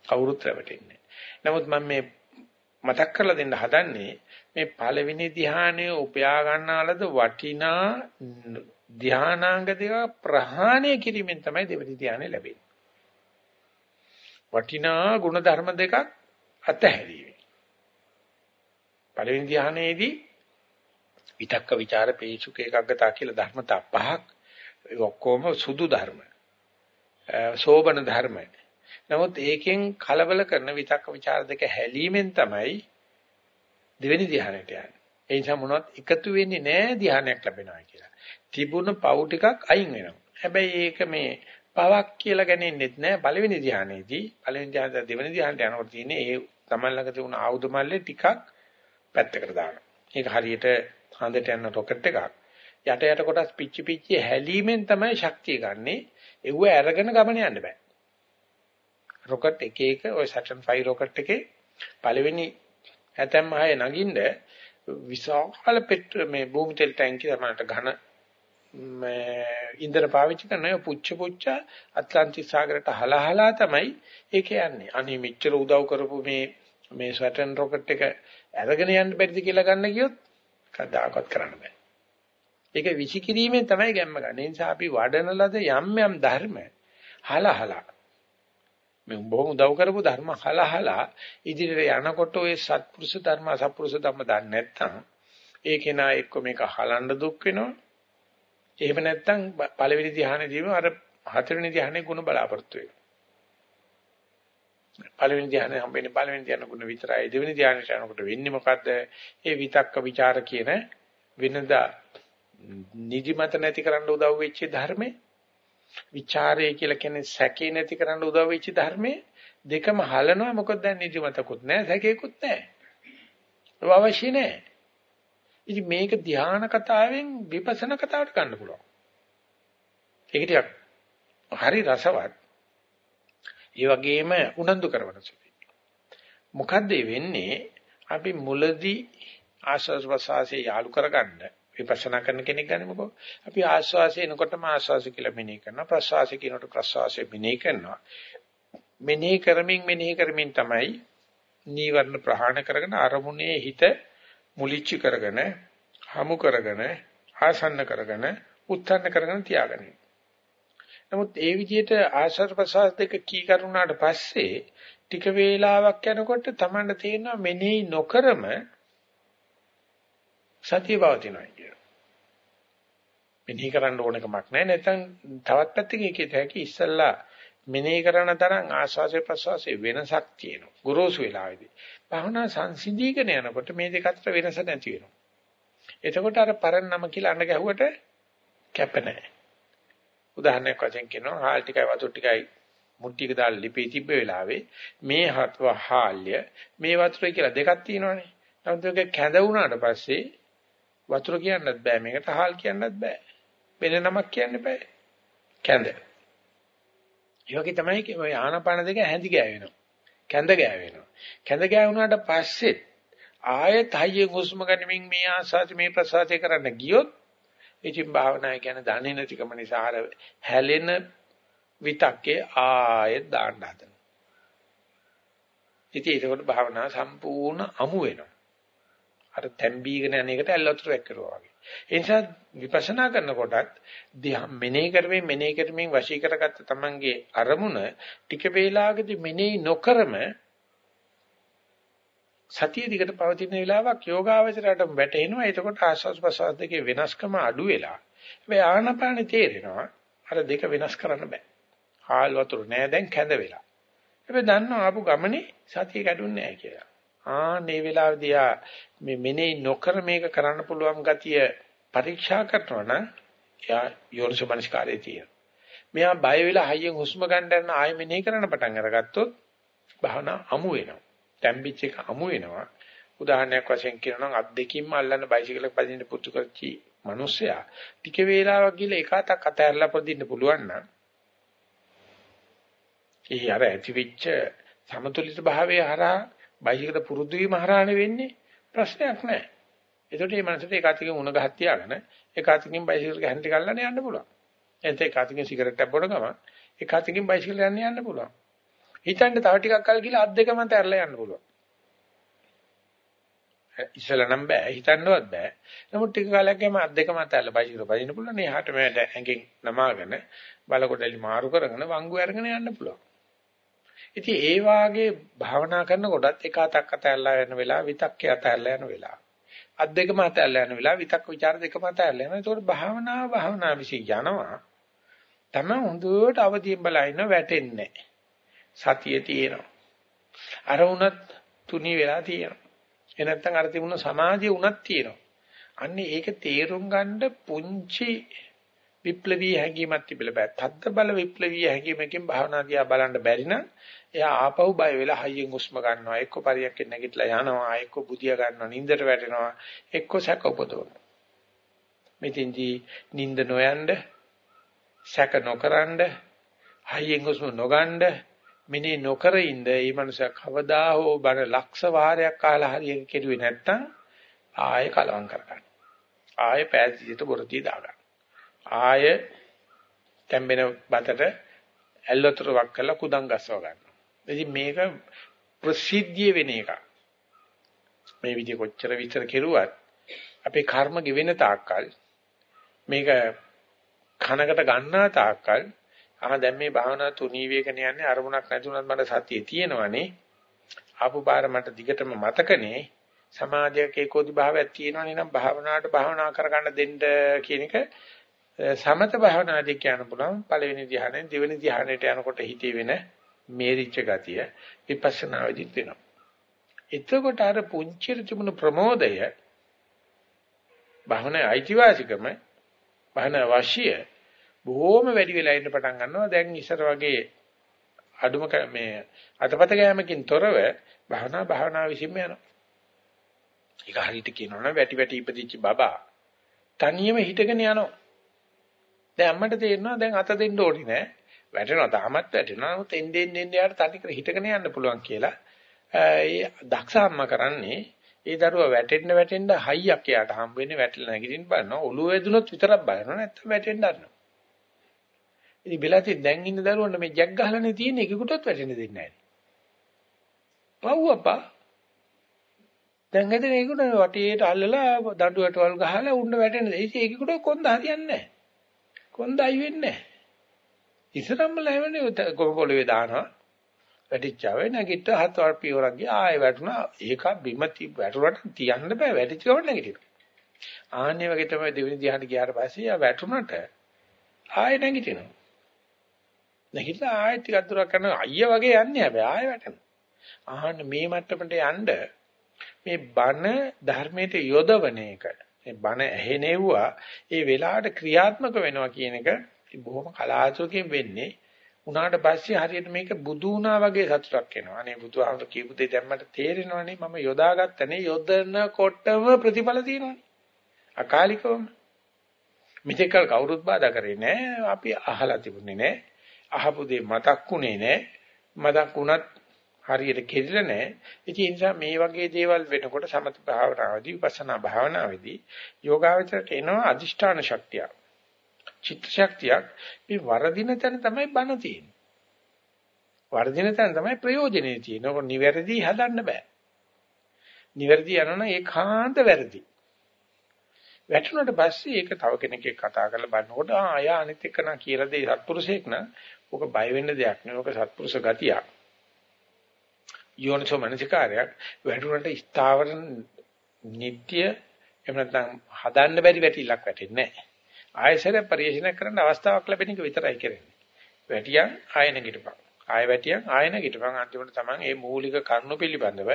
කවුරුත් රැවටෙන්නේ නැහැ. නමුත් මම මේ මතක් කරලා දෙන්න හදන්නේ මේ පළවෙනි ධ්‍යානය උපයා ගන්නාලද වටිනා ධ්‍යානාංග දෙක ප්‍රහාණය කිරීමෙන් තමයි දෙවෙනි ධ්‍යානය ලැබෙන්නේ. වටිනා ගුණ ධර්ම දෙකක් අතහැරීම. පළවෙනි ධ්‍යානයේදී විතක්ක ਵਿਚාර පේසුක ඒකග්ගතා කියලා ධර්මතා පහක් ඒ ඔක්කොම සුදු ධර්ම. සෝබන ධර්ම. නමුත් ඒකෙන් කලබල කරන විතක්ක ਵਿਚාර දෙක හැලීමෙන් තමයි දෙවෙනි ධ්‍යානයට යන්නේ. ඒ නිසා මොනවත් එකතු වෙන්නේ නැහැ ධ්‍යානයක් ලැබෙනවා කියලා. තිබුණ පව් ටිකක් අයින් වෙනවා. හැබැයි ඒක මේ පවක් කියලා ගන්නෙත් නැහැ පළවෙනි ධ්‍යානයේදී. පළවෙනි ධ්‍යානද දෙවෙනි ධ්‍යානට යනකොට තියෙන්නේ ඒ තමන් ළඟ තිබුණ ආයුධ මල්ලේ ටිකක් පැත්තකට දානවා. ඒක හරියට හඳට යන රොකට් එකක්. යට යට කොටස් පිච්චි පිච්චි හැලීමෙන් තමයි ශක්තිය ගන්නෙ. ඒව අරගෙන ගමන යන්න බෑ. රොකට් එක එක ඔය Saturn 5 රොකට් එකේ පළවෙනි ඇතැම් ආයේ නගින්න විශාල පෙට්‍ර මේ භූමි තෙල් ටැංකිය තමයි ඝන මේ ඉන්ධන පාවිච්චි කරන අය පුච්ච පුච්ච ඇට්ලන්ටික් සාගරයට හලහලා තමයි ඒක යන්නේ. අනේ මෙච්චර උදව් කරපු මේ මේ සැටර්න් රොකට් එක අරගෙන යන්න බැරිද කියලා ගන්න ගියොත් කවදාකවත් කරන්න බෑ. ඒක විසිකිරීමෙන් තමයි ගැම්ම ගන්න. ඒ නිසා අපි වඩන ලද යම් යම් ධර්ම හලහලා මේ බොහොම උදව් කරපු ධර්ම හලහලා ඉදිරියට යනකොට ඔය සත්පුරුෂ ධර්ම අසත්පුරුෂ ධර්ම දන්නේ නැත්නම් ඒ කෙනා එක්ක මේක හලන්න දුක් වෙනවා. එහෙම නැත්නම් පළවෙනි ධ්‍යානයේදීම අර හතරවෙනි ධ්‍යානයේ ಗುಣ බලාපොරොත්තු වෙනවා. පළවෙනි ධ්‍යානය හම්බෙන්නේ පළවෙනි ධ්‍යාන ಗುಣ විතරයි. දෙවෙනි ධ්‍යානයට යනකොට වෙන්නේ මොකද්ද? ඒ විතක්ක ਵਿਚාර කියන වෙනදා නිදිමත නැති කරන්න උදව් වෙච්ච ධර්මේ ਵਿਚාරය කියලා කියන්නේ සැකේ නැති කරන්න උදව් වෙච්ච ධර්මේ දෙකම හලනවා මොකද දැන් නිදිමතකුත් නැහැ සැකේකුත් නැහැ. අවශ්‍ය නැහැ. ඉතින් මේක ධ්‍යාන කතාවෙන් විපස්සනා කතාවට ගන්න පුළුවන්. ඒක ටිකක් හරි රසවත්. ඒ වගේම උනන්දු කරවන සුළුයි. මොකද්ද වෙන්නේ? අපි මුලදී ආස්වාස් ප්‍රසආසය යාලු කරගන්න විපස්සනා කරන කෙනෙක් ගන්නකො අපි ආස්වාසය එනකොටම ආස්වාසය කියලා මෙනෙහි කරනවා. ප්‍රසආසය කියනකොට ප්‍රසආසය මෙනෙහි කරනවා. මෙනෙහි කරමින් මෙනෙහි කරමින් තමයි නීවරණ ප්‍රහාණ කරගෙන අරමුණේ හිත මුලිච්ච කරගෙන හමු කරගෙන ආසන්න කරගෙන උත්තරන කරගෙන තියාගන්නේ. නමුත් ඒ විදිහට ආශ්වාස ප්‍රශ්වාස දෙක කී කරුණාට පස්සේ ටික වේලාවක් යනකොට Tamanට තේරෙනවා මෙනෙහි නොකරම සතිය පවතිනවා කියන. මෙනෙහි කරන්න ඕන කමක් නැහැ. නැත්නම් තවත් පැත්තකින් ඒකේ තැකි ඉස්සල්ලා මෙනෙහි කරන තරම් ආශ්වාසය ප්‍රශ්වාසයේ වෙනසක් තියෙනවා. ගුරුසු වෙලාවේදී. භවනා සංසිඳීගෙන යනකොට මේ දෙක අතර වෙනස නැති වෙනවා. එතකොට අර පරණ නම කියලා අඬ ගැහුවට කැප නැහැ. උදාහරණයක් වශයෙන් කියනවා හාල් ටිකයි වතුර ටිකයි මුට්ටියක දාලා ලිපේ තිබ්බ වෙලාවේ මේ හත්ව හාල්ය මේ වතුරයි කියලා දෙකක් තියෙනවනේ. නමුත් ඒක කැඳ වුණාට පස්සේ වතුර කියන්නත් බෑ මේකට හාල් කියන්නත් බෑ. වෙන නමක් කියන්න බෑ. කැඳ. ඒ වගේ තමයි ඔය ආනපාන දෙක හැඳි ගෑවෙනවා. කැඳ ගෑවෙනවා. කැඳ ගෑවුනාට පස්සේ ආයෙත් හයියෙන් හුස්ම ගනිමින් මේ ආසාති මේ ප්‍රසවාසය කරන්න ගියොත් ඉතින් භාවනාය කියන්නේ දන්නේ නැතිකම නිසා අර හැලෙන විතක්කේ ආයෙත් දාන්න හදනවා. ඉතින් ඒකට භාවනාව සම්පූර්ණ අමු වෙනවා. අර තැම්බීගෙන යන එකට ඇල්ලතර වැක්කරුවා වගේ. ඒ නිසා විපස්සනා කරනකොටත් දිහා මෙනෙහි කරමින් මෙනෙහි කරමින් වශී කරගත්ත තමන්ගේ අරමුණ ටික වේලාවකදී මෙනෙහි නොකරම සතිය දිගට පවතින වෙලාවක් යෝගාවචරයට වැටෙනවා. එතකොට ආස්වාස් ප්‍රසවාස දෙකේ වෙනස්කම අඩු වෙලා. හැබැයි ආනපානෙ තේරෙනවා අර දෙක වෙනස් කරන්න බෑ. හාල් වතුර නෑ දැන් කැඳ වෙලා. හැබැයි දන්නවා ආපු ගමනේ සතිය කැඩුන්නේ නෑ කියලා. ආනේ වෙලාවදී ආ මේ මෙනේ නොකර මේක කරන්න පුළුවන් ගතිය පරීක්ෂා කරනවා නම් එයා යෝනිසමනස්කාරයේ තියෙන. මෙයා බය වෙලා හයියෙන් හුස්ම ගන්න යන ආයෙ මෙනේ කරන්න පටන් අරගත්තොත් භාවනා අමු වෙනවා. තැම්බිච් එක අමු වෙනවා. උදාහරණයක් වශයෙන් කියනවා නම් අත් දෙකින්ම අල්ලන්න බයිසිකලයක් පදින්න පුතු කරච්චි මිනිස්සයා ටික වේලාවක් ගිහලා එක අතක් අතහැරලා පදින්න පුළුවන් නම් ඒ අර ඇතිවෙච්ච සමතුලිත භාවයේ හරහා බයිසිකලට පුරුදු වීම හරහානේ වෙන්නේ ප්‍රශ්නයක් නැහැ. ඒකට මේ මනසට එක අතකින් උණ ගහක් තියාගෙන එක අතකින් බයිසිකල් ගහන්න ටිකල්ලාන යන්න පුළුවන්. එතෙන් එක අතකින් සිගරට් එකක් බොන ගමන් එක අතකින් බයිසිකල් යන්න යන්න පුළුවන්. හිතන්න තව ටිකක් කල් ගිහලා අත් දෙකම තැරලා යන්න පුළුවන්. ඉස්සෙල්ලා නම් බෑ හිතන්නවත් බෑ. නමුත් ටික කාලයක් ගියාම අත් දෙකම තැරලා බයිසිකල් පදින්න පුළුවන්. එහාට මෙහාට ඇඟෙන් නමාගෙන බලකොටලි මාරු කරගෙන වංගු අරගෙන යන්න පුළුවන්. ඉතින් ඒ වාගේ භාවනා කරනකොටත් එක අතක් අතැල්ලා යන වෙලාව විතක්කේ අතැල්ලා යන වෙලාව. අත් දෙකම අතැල්ලා යන වෙලාව විතක්ක ਵਿਚාර දෙකම අතැල්ලා යනවා. ඒකෝට භාවනාව භාවනා විශ්ි යනවා. තමයි හොඳට අවදියෙන් බලන වැටෙන්නේ සතිය තියෙනවා. අර උනත් තුනී වෙලා තියෙනවා. ඒ නැත්තම් අර තිබුණ සමාධිය උනත් තියෙනවා. අන්නේ ඒක තේරුම් ගන්න පුංචි විප්ලවීය හැඟීමක් තිබිලා බෑ. තද්ද බල විප්ලවීය හැඟීමකින් භාවනා දිහා බලන්න බැරි නම් එයා ආපහු බය වෙලා හයියෙන් හුස්ම ගන්නවා. එක්ක පරියක්කෙන් නැගිටලා යනවා එක්ක බුදියා ගන්නවා නින්දට වැටෙනවා එක්ක සැක උපදවනවා මෙතෙන්දී නින්ද නොයන්ද සැක නොකරනද හයියෙන් හුස්ම නොගන්න මිනේ නොකර ඉඳ මේ මනුස්සයා කවදා හෝ බණ ලක්ෂ වාරයක් අහලා හරියට කෙරුවේ නැත්තම් ආයෙ කලවම් කරගන්න. ආයෙ පෑදීට බොරදී දාගන්න. ආයෙ තැම්බෙන බතට ඇල්ලතර වක් කරලා කුදම් ගස්සව ගන්න ඉතින් මේක ප්‍රසිද්ධිය වෙන එකක්. මේ විදිහ කොච්චර විතර කෙරුවත් අපේ කර්ම ගෙවෙන තාක්කල් මේක කනකට ගන්නා තාක්කල් ආ දැන් මේ භාවනා තුනී වේගන යන්නේ අරමුණක් නැතුණත් මට සතිය තියෙනවනේ. ආපු බාර මට දිගටම මතකනේ. සමාධියක ඒකෝදි භාවයක් තියෙනවනේ නම් භාවනාවට භාවනා කරගන්න දෙන්න කියන එක සමත භාවනාදී කියන්න පුළුවන් පළවෙනි ධ්‍යානෙන් දෙවෙනි ධ්‍යානෙට යනකොට හිතේ වෙන මේරිච්ච ගතිය විපස්සනාවේදීත් වෙනවා. එතකොට අර පුංචිර තිබුණු ප්‍රමෝදය භාවනාවේ අයිතිවාසිකම භාවනා වාසිය බොහොම වැඩි වෙලා ඉන්න පටන් ගන්නවා. දැන් ඉස්සර වගේ අඩුම මේ අතපත ගෑමකින් තොරව භාවනා භාවනා විසින්ම යනවා. ඒක හරියට කියනවනම් වැටි වැටි ඉපදිච්ච බබා තනියම හිටගෙන යනවා. දැන් අම්මට තේරෙනවා දැන් අත දෙන්න ඕනේ නෑ. වැටෙනවා තාමත් වැටෙනවා. නමුත් එන්නේ එන්නේ යාට තනි කර හිටගෙන යන්න පුළුවන් කියලා. ඒ දක්ෂ අම්මා කරන්නේ ඒ දරුවා වැටෙන්න වැටෙන්න හයියක් එයාට හම්බ වෙන්නේ වැටලා නැගිටින්න බලනවා. ඔළුව වැදුනොත් විතරක් බලනවා. නැත්නම් වැටෙන්න අරනවා. ඉතින් බෙලati දැන් ඉන්න දරුවන්ට මේ ජැක් ගහලානේ තියෙන්නේ එකෙකුටවත් වැටෙන්න දෙන්නේ නැහැ. පව් අප්පා. දැන් හැදෙන ඒකට වටේට අල්ලලා දඬුවටවල් ගහලා උන්න වැටෙන්න. ඉතින් ඒකෙකුට කොන්ද හරියන්නේ නැහැ. කොන්ද අයි වෙන්නේ නැහැ. ඉස්සරම්ම ලැබෙන්නේ පොළවේ දානවා. වැටිච්චාවේ නැගිට හත් වර පියවරක් ගියා ආයෙ වැටුණා. ඒක බිම වැටුණට තියන්න බෑ වැටිච්ච ගමන් නැගිටිනවා. ආන්නේ වගේ තමයි දෙවෙනි ධ්‍යාන ගියාට පස්සේ ආ වැටුණට ආයෙ නැගිටිනවා. නැගිටලා ආයෙත් ටිකක් දුරක් කරනවා අයියා වගේ යන්නේ හැබැයි ආයෙ වැටෙනවා. ආහන්න මේ මට්ටමට යන්න මේ බන ධර්මයට යොදවන එක. මේ බන ඇහෙනෙව්වා ඒ වෙලාවට ක්‍රියාත්මක වෙනවා කියන එක බොහොම කලාතුරකින් වෙන්නේ. උනාට පස්සේ හරියට මේක බුදු වුණා වගේ සතුටක් එනවා. අනේ බුදුහාමුදුරු කියපු දේ දැන් මට තේරෙනවනේ මම යොදාගත්තනේ යොදනකොටම ප්‍රතිඵල තියෙනවනේ. අකාලිකවම. මෙතෙක්කල් කවුරුත් බාධා කරේ නෑ. අපි අහලා තිබුණේ නෑ. අහපු දේ මතක්ුනේ නැහැ. මතක් වුණත් හරියට කෙරිලා නැහැ. ඒ නිසා මේ වගේ දේවල් වෙනකොට සමත භාවනාවේදී විපස්සනා භාවනාවේදී යෝගාවචරයට එනවා අදිෂ්ඨාන ශක්තිය. චිත්ත ශක්තියක් මේ වරදින තැන තමයි බණ තියෙන්නේ. වර්ධින තැන තමයි ප්‍රයෝජනේ තියෙන්නේ. ඔක නිවැරදි හදන්න බෑ. නිවැරදි යනවනම් ඒකාන්ත වැරදි. වැටුණට පස්සේ ඒක තව කෙනෙක් එක්ක කතා කරලා බලනකොට ආ අය අනිත් එක්ක නා කියලා දෙයි සත්පුරුෂයෙක් නා ඕක බය වෙන්න දෙයක් නෙවෙයි. ඕක සත්පුරුෂ ගතියක්. යෝනිසෝ මනසිකාරයක් වැටුණට ස්ථාවර නিত্য එහෙම නැත්නම් හදන්න බැරි වැටිලක් වැටෙන්නේ නැහැ. ආයසර පරිශීලන කරන්න අවස්ථාවක් ලැබෙන එක විතරයි කරන්නේ. වැටියන් ආයන ගිටපන්. ආය වැටියන් ආයන ගිටපන් අන්තිමට තමයි මේ මූලික කරුණු පිළිබඳව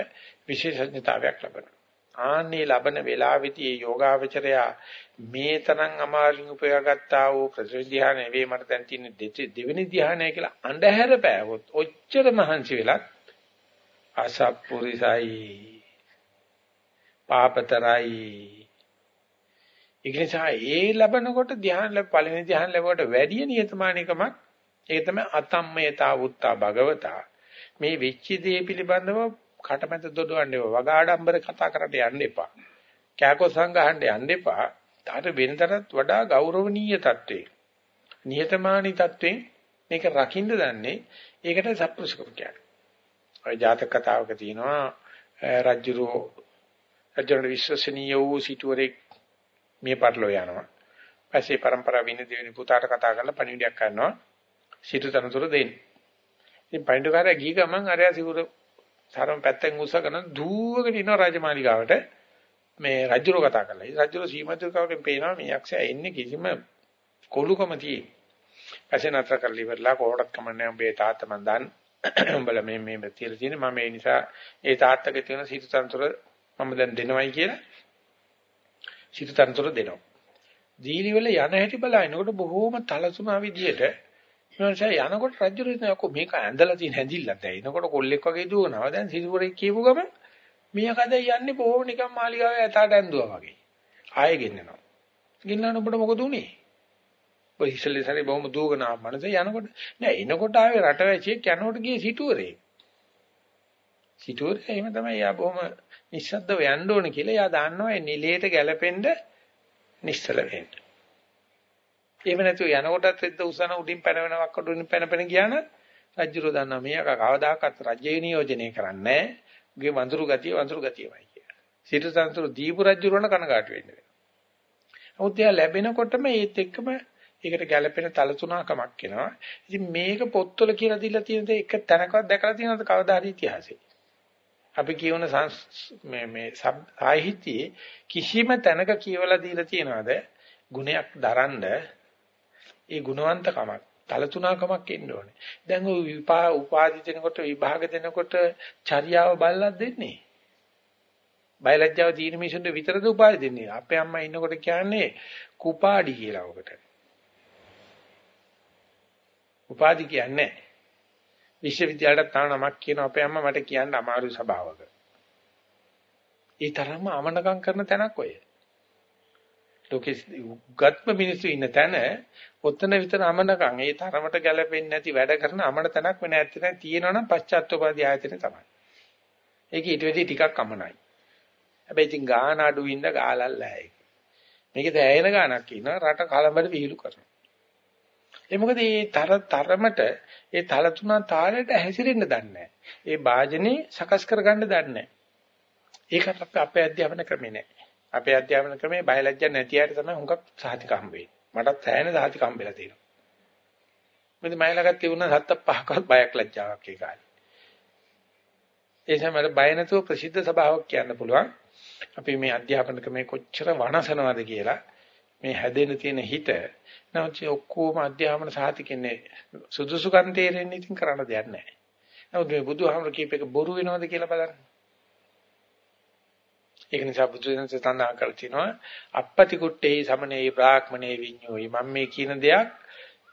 විශේෂඥතාවයක් ලැබෙනවා. ආන්නේ ලබන වේලාවෙදී මේ යෝගාවචරය මේ තරම් අමාරුන් උපයාගත්තා වූ ප්‍රතිධ්‍යාන නෙවෙයි මට දැන් තියෙන දෙවෙනි ධ්‍යානය කියලා අඳුර පෑවොත් ඔච්චර මහන්සි වෙලත් අසප්පුරිසයි පාපතරයි ඉගෙනසා ඒ ලැබනකොට ධ්‍යාන ලැබ පළවෙනි ධ්‍යාන ලැබුවට වැඩි නියතමානිකමක් ඒක තමයි අතම්මයතා උත්තා භගවතා මේ වෙච්ච දේ පිළිබඳව කටමැද දොඩවන්නේ වගාඩම්බර කතා කරට යන්න එපා. කෑකොත් සංගහන්න යන්න එපා. තාට වෙනතරත් වඩා ගෞරවනීය තත්වේ. නියතමානී තත්වෙන් මේක රකින්න දන්නේ ඒකට සත්පුරුෂකම කියන්නේ. ඔය ජාතක කතාවක තියෙනවා රජුරෝ රජුන්ගේ විශ්වසනීය වූ සිටුවරේ මේ පටලෝ යනවා. පස්සේ પરම්පරාව වින දෙවෙනි පුතාට කතා කරලා පණිවිඩයක් කරනවා. සිටු තනතුර දෙන්න. ඉතින් පණිවිඩකාරයා ගිය ගමන් අරයා සිවුර සරම පැත්තෙන් උස්සගෙන දූවගෙන ඉන රාජමාලිගාවට මේ රජුරෝ කතා කරලා. රජුරෝ සීමතුකාවෙන් පේනවා මේ යක්ෂයා එන්නේ කිසිම කොළුකම තියෙන්නේ. පස්සේ නතර කරලා ඉවරලා කොහොමඩක් කමන්නේ උඹේ තාත්තා මන් දන්න. <clears throat> උඹලා මේ මේ තියලා තියෙන්නේ. මම ඒ නිසා ඒ තාත්තගේ තියෙන සිතුතන්තර මම දැන් දෙනවයි කියලා සිතුතන්තර දෙනවා. දීලි වල යන හැටි බලනකොට බොහෝම තලසුණා විදියට ඊමණසේ යනකොට රජුරු හිතනකො මේක ඇඳලා තියෙන හැඳිල්ලක් දැන්. එනකොට කොල්ලෙක් වගේ දුවනවා. දැන් සිරිපුරේ කියපු ගම මීයකද යන්නේ බොහොම නිකන් මාලිගාවේ ඇතාට ඇඳුවා වගේ. ආයෙ ගෙන්නනවා. ගෙන්නන ඔබට මොකද උනේ? ඔය ඉස්සෙල්ලේ සැරේ බොහොම දුවගෙන ආව මනසේ යනකොට නෑ එනකොට ආවේ රටවැසියෙක් යනකොට ගියේ සිටුවරේ සිටුවරේ එහෙම තමයි යා බොහොම නිස්සද්දව යන්න ඕනේ කියලා යා දන්නවා ඒ නිලයට ගැලපෙන්න නිස්සල වෙන්න එහෙම නැතුව යනකොටත් රෙද්ද උසන උඩින් පැනවෙනවක් උඩින් පැනපැන ගියා නම් රජුරෝ දන්නා මේක කවදාකවත් රජ්‍ය නියෝජනය කරන්නේ නැහැ. උගේ වඳුරු ගතිය වඳුරු ගතියමයි කියලා. සිටුතන්තුරු දීපු රජුරණ කනගාටු වෙන්න වෙනවා. නමුත් එයා ලැබෙනකොටම ඒත් එක්කම ඒකට ගැළපෙන තලතුණකමක් එනවා. ඉතින් මේක පොත්වල කියලා දීලා තියෙන දේ එක තැනකවත් දැකලා තියෙනවද කවදා හරි ඉතිහාසයේ? අපි කියවන මේ මේ සාහිත්‍යයේ කිසිම තැනක කියවලා දීලා තියෙනවද ගුණයක් දරන්න ඒ ගුණවන්තකමක් තලතුණකමක් එන්න ඕනේ. දැන් ඔය විපා උපාදි දෙනකොට විභාග දෙනකොට චර්යාව බලලා දෙන්නේ. බයලජ්ජාව තියෙන මිනිසුන්ට විතරද උපාදි දෙන්නේ. අපේ අම්මා ඉන්නකොට කියන්නේ කුපාඩි කියලා ඔකට. උපාධි කියන්නේ විශ්වවිද්‍යාලයට තාම නමක් කියන අපේ අම්මා මට කියන්න අමාරු ස්වභාවක. ඒ තරම්ම අමනකම් කරන තැනක් ඔය. ලෝකෙ උගත්ම මිනිස්සු ඉන්න තැන ඔතන විතර අමනකම් ඒ තරමට ගැලපෙන්නේ නැති වැඩ කරන අමන තැනක් වෙන ඇත්තට තියෙනවනම් පශ්චාත්ෝපාදී ආයතනේ තමයි. ඒක ඊට වෙදී ටිකක් අමනයි. හැබැයි ඉතින් ගාන අඩු වින්ද ගාලල්ලා ඒක. මේකේ දැයෙන ගානක් ඉන්නවා රට කලඹට විහිළු කරනවා. ඒ මොකද මේ තර තරමට ඒ තල තුන තාලෙට හැසිරෙන්න දන්නේ ඒ වාජනේ සකස් කරගන්න දන්නේ ඒකට අපේ අපේ අධ්‍යාපන ක්‍රමේ නැහැ. අපේ අධ්‍යාපන ක්‍රමේ බයලජ්ජා නැති අයට තමයි හුඟක් සාහිතික හම්බෙන්නේ. මටත් සෑහෙන සාහිතික හම්බෙලා තියෙනවා. මොකද මයිලකට තිබුණා සත්ත පහකවත් බයක් ලැජ්ජාවක් ඒ කාලේ. ඒ සමහර බය නැතුව ප්‍රසිද්ධ සභාවක් කියන්න පුළුවන්. අපි මේ අධ්‍යාපන ක්‍රමේ කොච්චර වනසනවද කියලා මේ හැදෙන්න තියෙන හිත නමුත් ඔක්කොම අධ්‍යාපන සාහිතිකන්නේ සුදුසුකම් තේරෙන්නේ ඉතින් කරන්න දෙයක් නැහැ. නමුත් මේ බුදුහාමර කීප එක බොරු වෙනවද කියලා බලන්න. ඒක නිසා බුදුදහම සඳහන් කර තිනවා අපපති කුට්ටේ සමනේ බ්‍රාහ්මණේ විඤ්ඤෝයි මම මේ කියන දෙයක්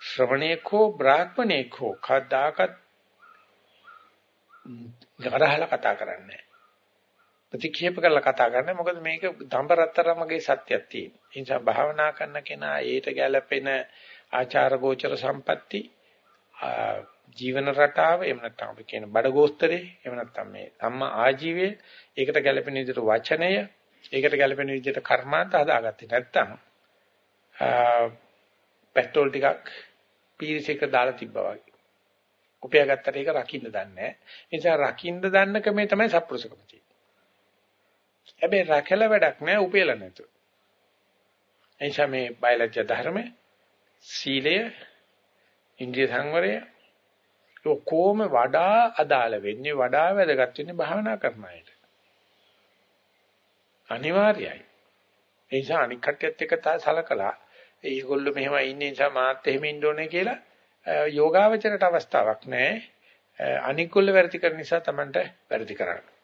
ශ්‍රවණේකෝ බ්‍රාහ්මණේකෝ කදාකත් ගරහලා කතා කරන්නේ ප්‍රතික්ෂේප කරලා කතා කරන්නේ මොකද මේක දඹරතරමගේ සත්‍යයක් තියෙන. ඒ නිසා භාවනා කරන කෙනා ඊට ගැළපෙන ආචාර ගෝචර සම්පatti ජීවන රටාව එහෙම නැත්නම් අපි කියන බඩගෝස්තරේ එහෙම නැත්නම් මේ ධම්ම ආජීවය ඒකට ගැළපෙන විදිහට වචනය ඒකට ගැළපෙන විදිහට කර්මාන්ත හදාගත්තේ නැත්නම් පෙට්‍රෝල් ටිකක් පීරිසයක දාලා තිබ්බා වගේ. උපයාගත්තට ඒක රකින්න දන්නේ නැහැ. ඒ නිසා රකින්න දන්න කමේ තමයි සත්පුරුෂකම තියෙන්නේ. හැබැයි රැකලා වැඩක් නැහැ උපයලා නැතුව. එනිසා මේ බයලජ්‍ය ධර්ම සීලය ඉන්ද්‍රිය සංවරය ඔක්කොම වඩා අදාළ වෙන්නේ වඩා වැදගත් වෙන්නේ භාවනා කරන අයට. අනිවාර්යයි. ඒ නිසා අනික් කට්ටියත් එක්ක සලකලා ඒගොල්ලෝ මෙහෙම ඉන්නේ නිසා මාත් එහෙම ඉන්න ඕනේ කියලා යෝගාවචරයට අවස්ථාවක් නැහැ. අනිකුල්ල වැරදි කරන නිසා Tamanට වැරදි කරන්න.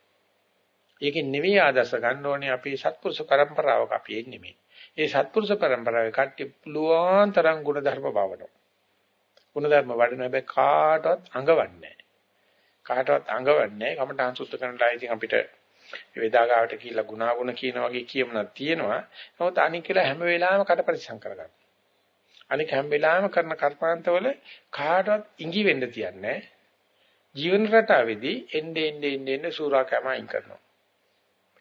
ඒකෙන් නෙවෙයි ආදර්ශ ගන්න ඕනේ අපේ සත්පුරුෂ પરම්පරාවක අපි එන්නේ මේ. ඒ සත්පුරුෂ પરම්පරාවේ කට්ටිය පුළුවන් තරම් ගුණ ධර්ම බවනවා. ගුණ ධර්ම වඩන හැබැයි කාටවත් අඟවන්නේ කාටවත් අඟවන්නේ කමට අංශුද්ධ කරනලා ඉතින් අපිට වේදාගාවට කියලා ගුණාගුණ කියන වගේ කියමනක් තියෙනවා. නමුත් අනික් කියලා හැම වෙලාවෙම කට පරිසම් කරගන්න. අනික හැම වෙලාවෙම කරන කර්මාන්තවල කාටවත් ඉඟි වෙන්න තියන්නේ ජීවන රටාවේදී එන්නේ එන්නේ එන්නේ සූරා කැම අයින් කරනවා.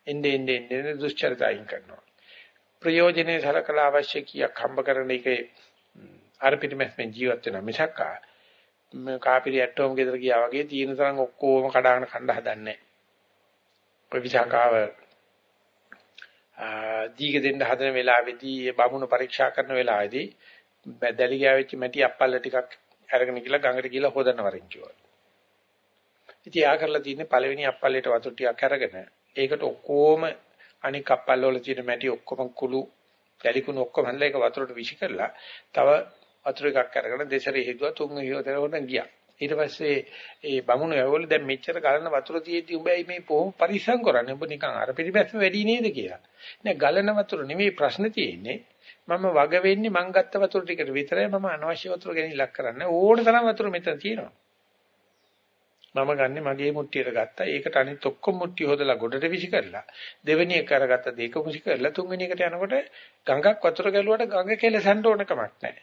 එnde ende ende දුෂ්චරිතයින් කරනවා. ප්‍රයෝජනේ සලකලා අවශ්‍ය කියක් හම්බ කරන එකේ අර පිටිමැස්මෙන් ජීවත් වෙනවා මිසක් මේ කාපිරි ඇටෝම් ගෙදර ගියා වගේ තියෙන තරම් ඔක්කොම කඩාගෙන කණ්ඩ හදන්නේ ඔය විසාකාව දීග දෙන්න හදන වෙලාවේදී බමුණු පරීක්ෂා කරන වෙලාවේදී දැලි ගෑවිච්ච මැටි අප්පල්ල ටිකක් අරගෙන ගිහලා ගඟට ගිහලා හොදන්න වරින් කිව්වා. ඉතින් ආ කරලා තියෙන්නේ පළවෙනි අප්පල්ලේට වතුර ටිකක් අරගෙන ඒකට ඔක්කොම අනික් අප්පල්ල වල තියෙන මැටි ඔක්කොම කුළු දැලි කුණු ඔක්කොම හැදලා ඒක වතුරට විසි කරලා තව වතුර එකක් අරගෙන දෙසරේ හේතුවා තුන් හිවතර හොදන් ගියා. ඊට පස්සේ ඒ බමුණු ඇවවල දැන් මෙච්චර ගලන වතුර තියෙද්දි උඹයි මේ කොහොම පරිස්සම් කරන්නේ? උඹ නිකන් අර පිටිපැස්ම වැඩි නේද කියලා. නෑ ගලන වතුර නෙමෙයි ප්‍රශ්න තියෙන්නේ. මම වග වෙන්නේ මං ගත්ත වතුර ටිකට විතරයි මම අනවශ්‍ය වතුර ගැන ඉලක්ක කරන්නේ. ඕන තරම් වතුර මෙතන තියෙනවා. මම ගන්නෙ මගේ මුට්ටියට ගත්තා. ඒකට අනිත් ඔක්කොම මුට්ටිය හොදලා ගොඩට විසි කරලා දෙවෙනි එක අරගත්ත දෙක මුසි කරලා තුන්වෙනි එකට යනකොට ගඟක් වතුර ගැලුවට ගඟ කෙලසන්න ඕන කමක් නැහැ.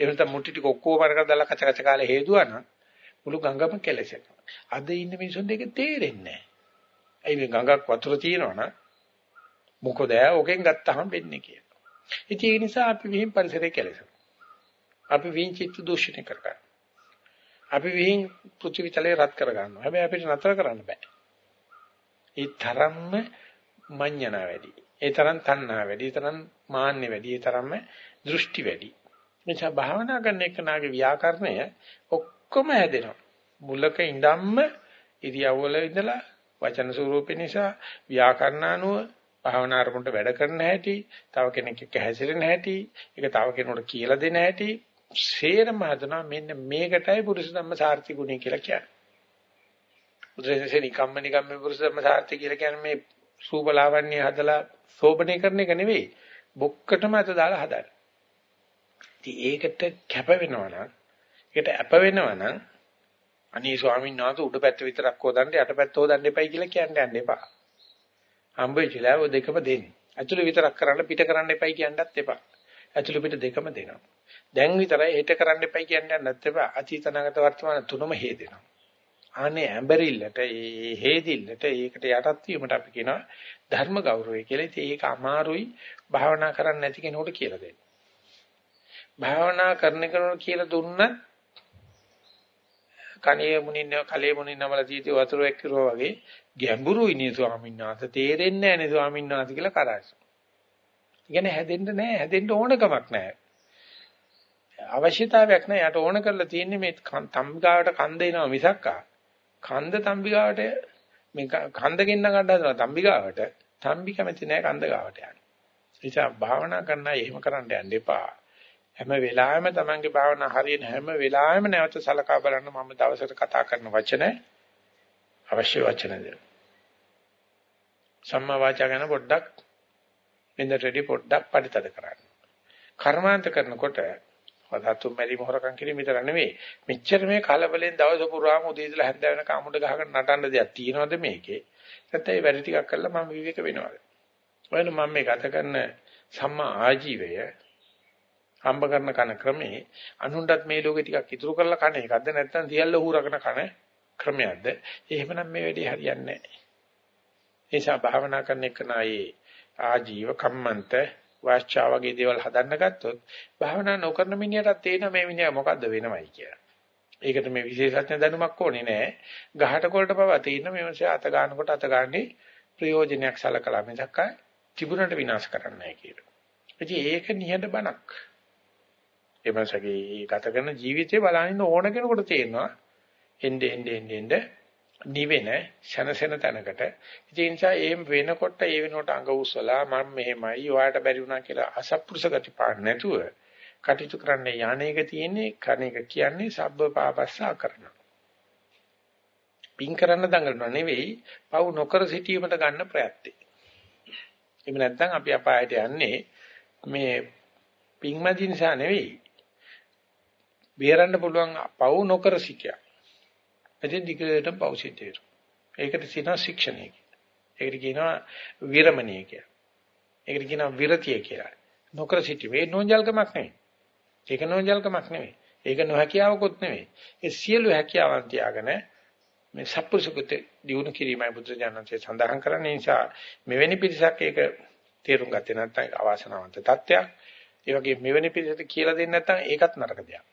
ඒ වෙනත මුට්ටි ටික ඔක්කොම අරගෙන දාලා කච කච කාලේ හේදුවා නම් මුළු ගඟම කෙලසෙනවා. අද ඉන්න මිනිසුන්ට ඒක තේරෙන්නේ නැහැ. ඇයි මේ ගඟක් වතුර තියෙනවනම් මොකද ඕකෙන් ගත්තාම වෙන්නේ කියලා. ඉතින් ඒ නිසා අපි විහිං පරිසරය කෙලසනවා. අපි විහිං චිත්ත දූෂණය කරගන්නවා. අපි විහිං පෘථිවි තලයේ රත් කරගන්නවා. හැබැයි අපිට නතර කරන්න බෑ. ඒ තරම්ම මඤ්ඤණ වැඩි. ඒ තරම් තණ්හා වැඩි. ඒ තරම් මාන්නේ වැඩි. ඒ තරම්ම දෘෂ්ටි වැඩි. නිසා භාවනා කරන එකනාගේ ව්‍යාකරණය ඔක්කොම හැදෙනවා. මුලක ඉඳන්ම ඉරියව්වල ඉඳලා වචන ස්වරූපේ නිසා ව්‍යාකරණ අනුව භාවනා අරමුණට වැඩ කරන හැටි, තව කෙනෙක් එක්ක හැසිරෙන හැටි, ඒක තව කෙනෙකුට කියලා දෙන හැටි, සේරම හදනවා මෙන්න මේකටයි පුරුෂ ධම්ම සාර්ථි ගුණය කියලා කියන්නේ. බුදුරජාණන් නිකම්ම නිකම්ම පුරුෂ ධම්ම සාර්ථි කියලා කියන්නේ මේ සූපලාවන්‍ය හදලා සෝබනේ කරන එක නෙවෙයි. බොක්කටම අත දාලා හදන්න. ඉතින් ඒකට කැප වෙනවා නම්, ඒකට අප වෙනවා නම් අනේ ස්වාමීන් වහන්සේ උඩ පැත්ත විතරක් හොදන්න යට පැත්ත හොදන්න එපයි කියලා කියන්න යන්න එපා. හම්බෙච්චලා ඔය දෙකම දෙන්න. ඇතුළේ විතරක් කරන්න පිට කරන්න එපයි කියන්නත් එපා. ඇතුළේ පිට දෙකම දෙනවා. දැන් විතරයි හෙට කරන්න එපයි කියන්න යන්නත් එපා. අතීත නාගත වර්තමාන තුනම හේදෙනවා. අනේ ඇඹරිල්ලට ඒ හේදිල්ලට ඒකට යටත් වීමට අපි කියනවා ධර්ම ගෞරවය කියලා. ඉතින් ඒක අමාරුයි භාවනා කරන්න නැති කෙනෙකුට කියලා දෙන්න. භාවනා කරන කෙනෙකුට කියලා දුන්නත් කණේ මුනින්න කලේ මුනින්න වල තීති වතුර එක්කිරුවා වගේ ගැඹුරුයි නේ ස්වාමීන් වහන්සේ තේරෙන්නේ නැහැ නේ ස්වාමීන් වහන්සේ කියලා කරාස. ඉගෙන හැදෙන්න නැහැ හැදෙන්න ඕනකමක් නැහැ. අවශ්‍යතාවයක් නැහැ යට ඕන කරලා තියෙන්නේ මේ තම්බිගාවට කන්ද එනවා මිසක්කා කන්ද තම්බිගාවට මේ කන්ද ගෙන්න ගන්න හදනවා තම්බිගාවට තම්බි කැමති නැහැ කන්ද ගාවට යන්න. ඒ නිසා භාවනා කරන්න එහෙම කරන්න යන්න එපා. හැම වෙලාවෙම තමන්ගේ භාවනා හරියන හැම වෙලාවෙම නැවත සලකා බලන්න මම දවසට කතා කරන වචන අවශ්‍ය වචනද? සම්මා වාචා ගැන පොඩ්ඩක් වෙනදට රෙඩි පොඩ්ඩක් පරිතද කරන්න. කර්මාන්ත කරනකොට වදතු මෙරි මොහරකම් කිරීම විතර නෙවෙයි මෙච්චර මේ කලබලෙන් දවස පුරාම උදේ ඉඳලා හැන්ද වෙනකම් අමුඩ ගහගෙන නටන්න දෙයක් තියෙනවද මේකේ? නැත්නම් ඒ වැඩ ටිකක් කරලා මම විවේක වෙනවද? ඔයන මම මේ ගත කරන සම්මා ආජීවය හම්බ කරන කන ක්‍රමේ අනුන්ටත් මේ ලෝකේ ටිකක් ඉතුරු කරලා කන එකක්ද? නැත්නම් සියල්ල හුරගෙන කන ක්‍රමයක්ද? එහෙමනම් මේ වැඩේ හරියන්නේ නැහැ. ඒ නිසා භාවනා කරන එක නයි ආජීව කම්මන්ත වාචා වගේ දේවල් හදන්න ගත්තොත් භාවනා නොකරන මිනිහට තේරෙන මේ මිනිහා මොකද්ද වෙනවයි කියලා. ඒකට මේ විශේෂඥ දැනුමක් ඕනේ නෑ. ගහට කොල්ට පවා තේරෙන මේ මිනිහා අත ගන්නකොට අත ගන්නේ ප්‍රයෝජනයක් සලකලා මිසක් තිබුණට විනාශ කරන්නේ නැහැ කියලා. ඉතින් ඒක නිහඬ බණක්. එමන්සගේ ගත කරන ජීවිතේ බලනින්න ඕන කෙනෙකුට තේරෙනවා එnde ende ende ende නිවෙන ශනසෙන තැනකට. ඒ නිසා එහෙම වෙනකොට ඒ වෙනකොට අඟ උස්සලා මම මෙහෙමයි ඔයාලට බැරි වුණා කියලා අසත්පුරුෂ ගති පාන්න නැතුව කටයුතු කරන්න යන්නේක තියෙන්නේ කණේක කියන්නේ සබ්බ පාපස්සා කරන පින් කරන්න දඟලන නෙවෙයි පව් නොකර සිටීමට ගන්න ප්‍රයත්නේ. එහෙම නැත්නම් අපි අපායට යන්නේ මේ පින්මදි නිසා නෙවෙයි. බේරන්න පුළුවන් පව් නොකර සිටියා. එදින් දිගටම පව් සිද්ධ වෙනවා. ඒකට කියනවා ශික්ෂණය කියලා. ඒකට කියනවා විරමණීය කියලා. ඒකට කියනවා විරතිය කියලා. නොකර සිටීම. ඒ නෝන්ජල්කමක් නෙවෙයි. ඒක නෝන්ජල්කමක් නෙවෙයි. ඒක නොහැකියාවකුත් නෙවෙයි. ඒ සියලු හැකියාවන් තියාගෙන මේ සත්පුරුෂකත දිනු කිරීමයි බුද්ධ ඥානන්සේ සඳහන් කරන්නේ නිසා මෙවැනි පිරිසක් ඒක තේරුම් ගත්තේ නැත්නම් අවාසනාවන්ත තත්ත්වයක්. ඒ වගේ මෙවැනි පිරිසට කියලා දෙන්නේ නැත්නම් ඒකත් නරක දෙයක්.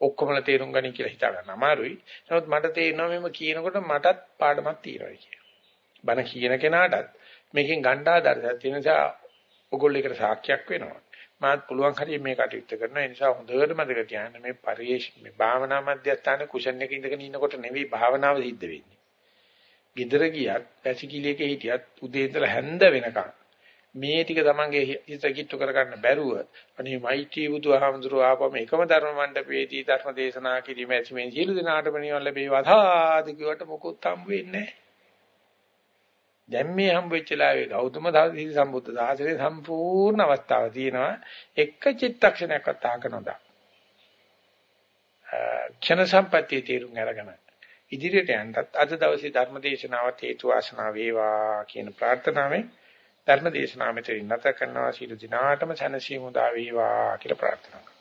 ඔක්කොමලා තේරුම් ගනි කියලා හිතා ගන්න අමාරුයි. නමුත් මට තේරෙනවා මෙම කියනකොට මටත් පාඩමක් තියෙනවා කියලා. බන කියන කෙනාටත් මේකෙන් ගන්න ආදර්ශයක් තියෙන නිසා ඔගොල්ලෝ එකට සාක්ෂියක් වෙනවා. මාත් පුළුවන් හරිය මේ කටයුත්ත කරනවා. ඒ නිසා හොඳට මතක තියාගන්න මේ පරිේශ මේ භාවනා මධ්‍යස්ථාන කුෂන් එකේ ඉඳගෙන ඉන්නකොට නෙවෙයි භාවනාව සිද්ධ වෙන්නේ. ගෙදර ගියත්, පැසිකිළියක හිටියත් උදේ ඉඳලා හැන්ද වෙනකන් මේ ටික තමන්ගේ හිත කිට්ටු කරගන්න බැරුව අනේ මෛත්‍රී බුදුහාමුදුරුව ආපම එකම ධර්ම මණ්ඩපයේදී ධර්ම දේශනා කිරීම ඇති මේ සියලු දෙනාටම නිවන් ලැබේවා. තාද කිව්වට මොකොත් හම්බ වෙන්නේ දැන් මේ හම්බ වෙච්ච ලාවේ ගෞතම සාහිත්‍ය සම්බුද්ධ සාසනයේ සම්පූර්ණ අවස්ථාව තියෙනවා. එක චිත්තක්ෂණයක්වත් තාක නොදා. ක්ෂණ සම්පත්‍ය තේරුම් අරගෙන ඉදිරියට යන්නත් අද දවසේ ධර්ම දේශනාවත් හේතු වාසනා වේවා කියන ප්‍රාර්ථනාවෙන් ධර්ම දේශනාව මෙතනින් නැත කරනවා. සීල දිනාටම සැනසීම උදා වේවා කියලා ප්‍රාර්ථනා කරනවා.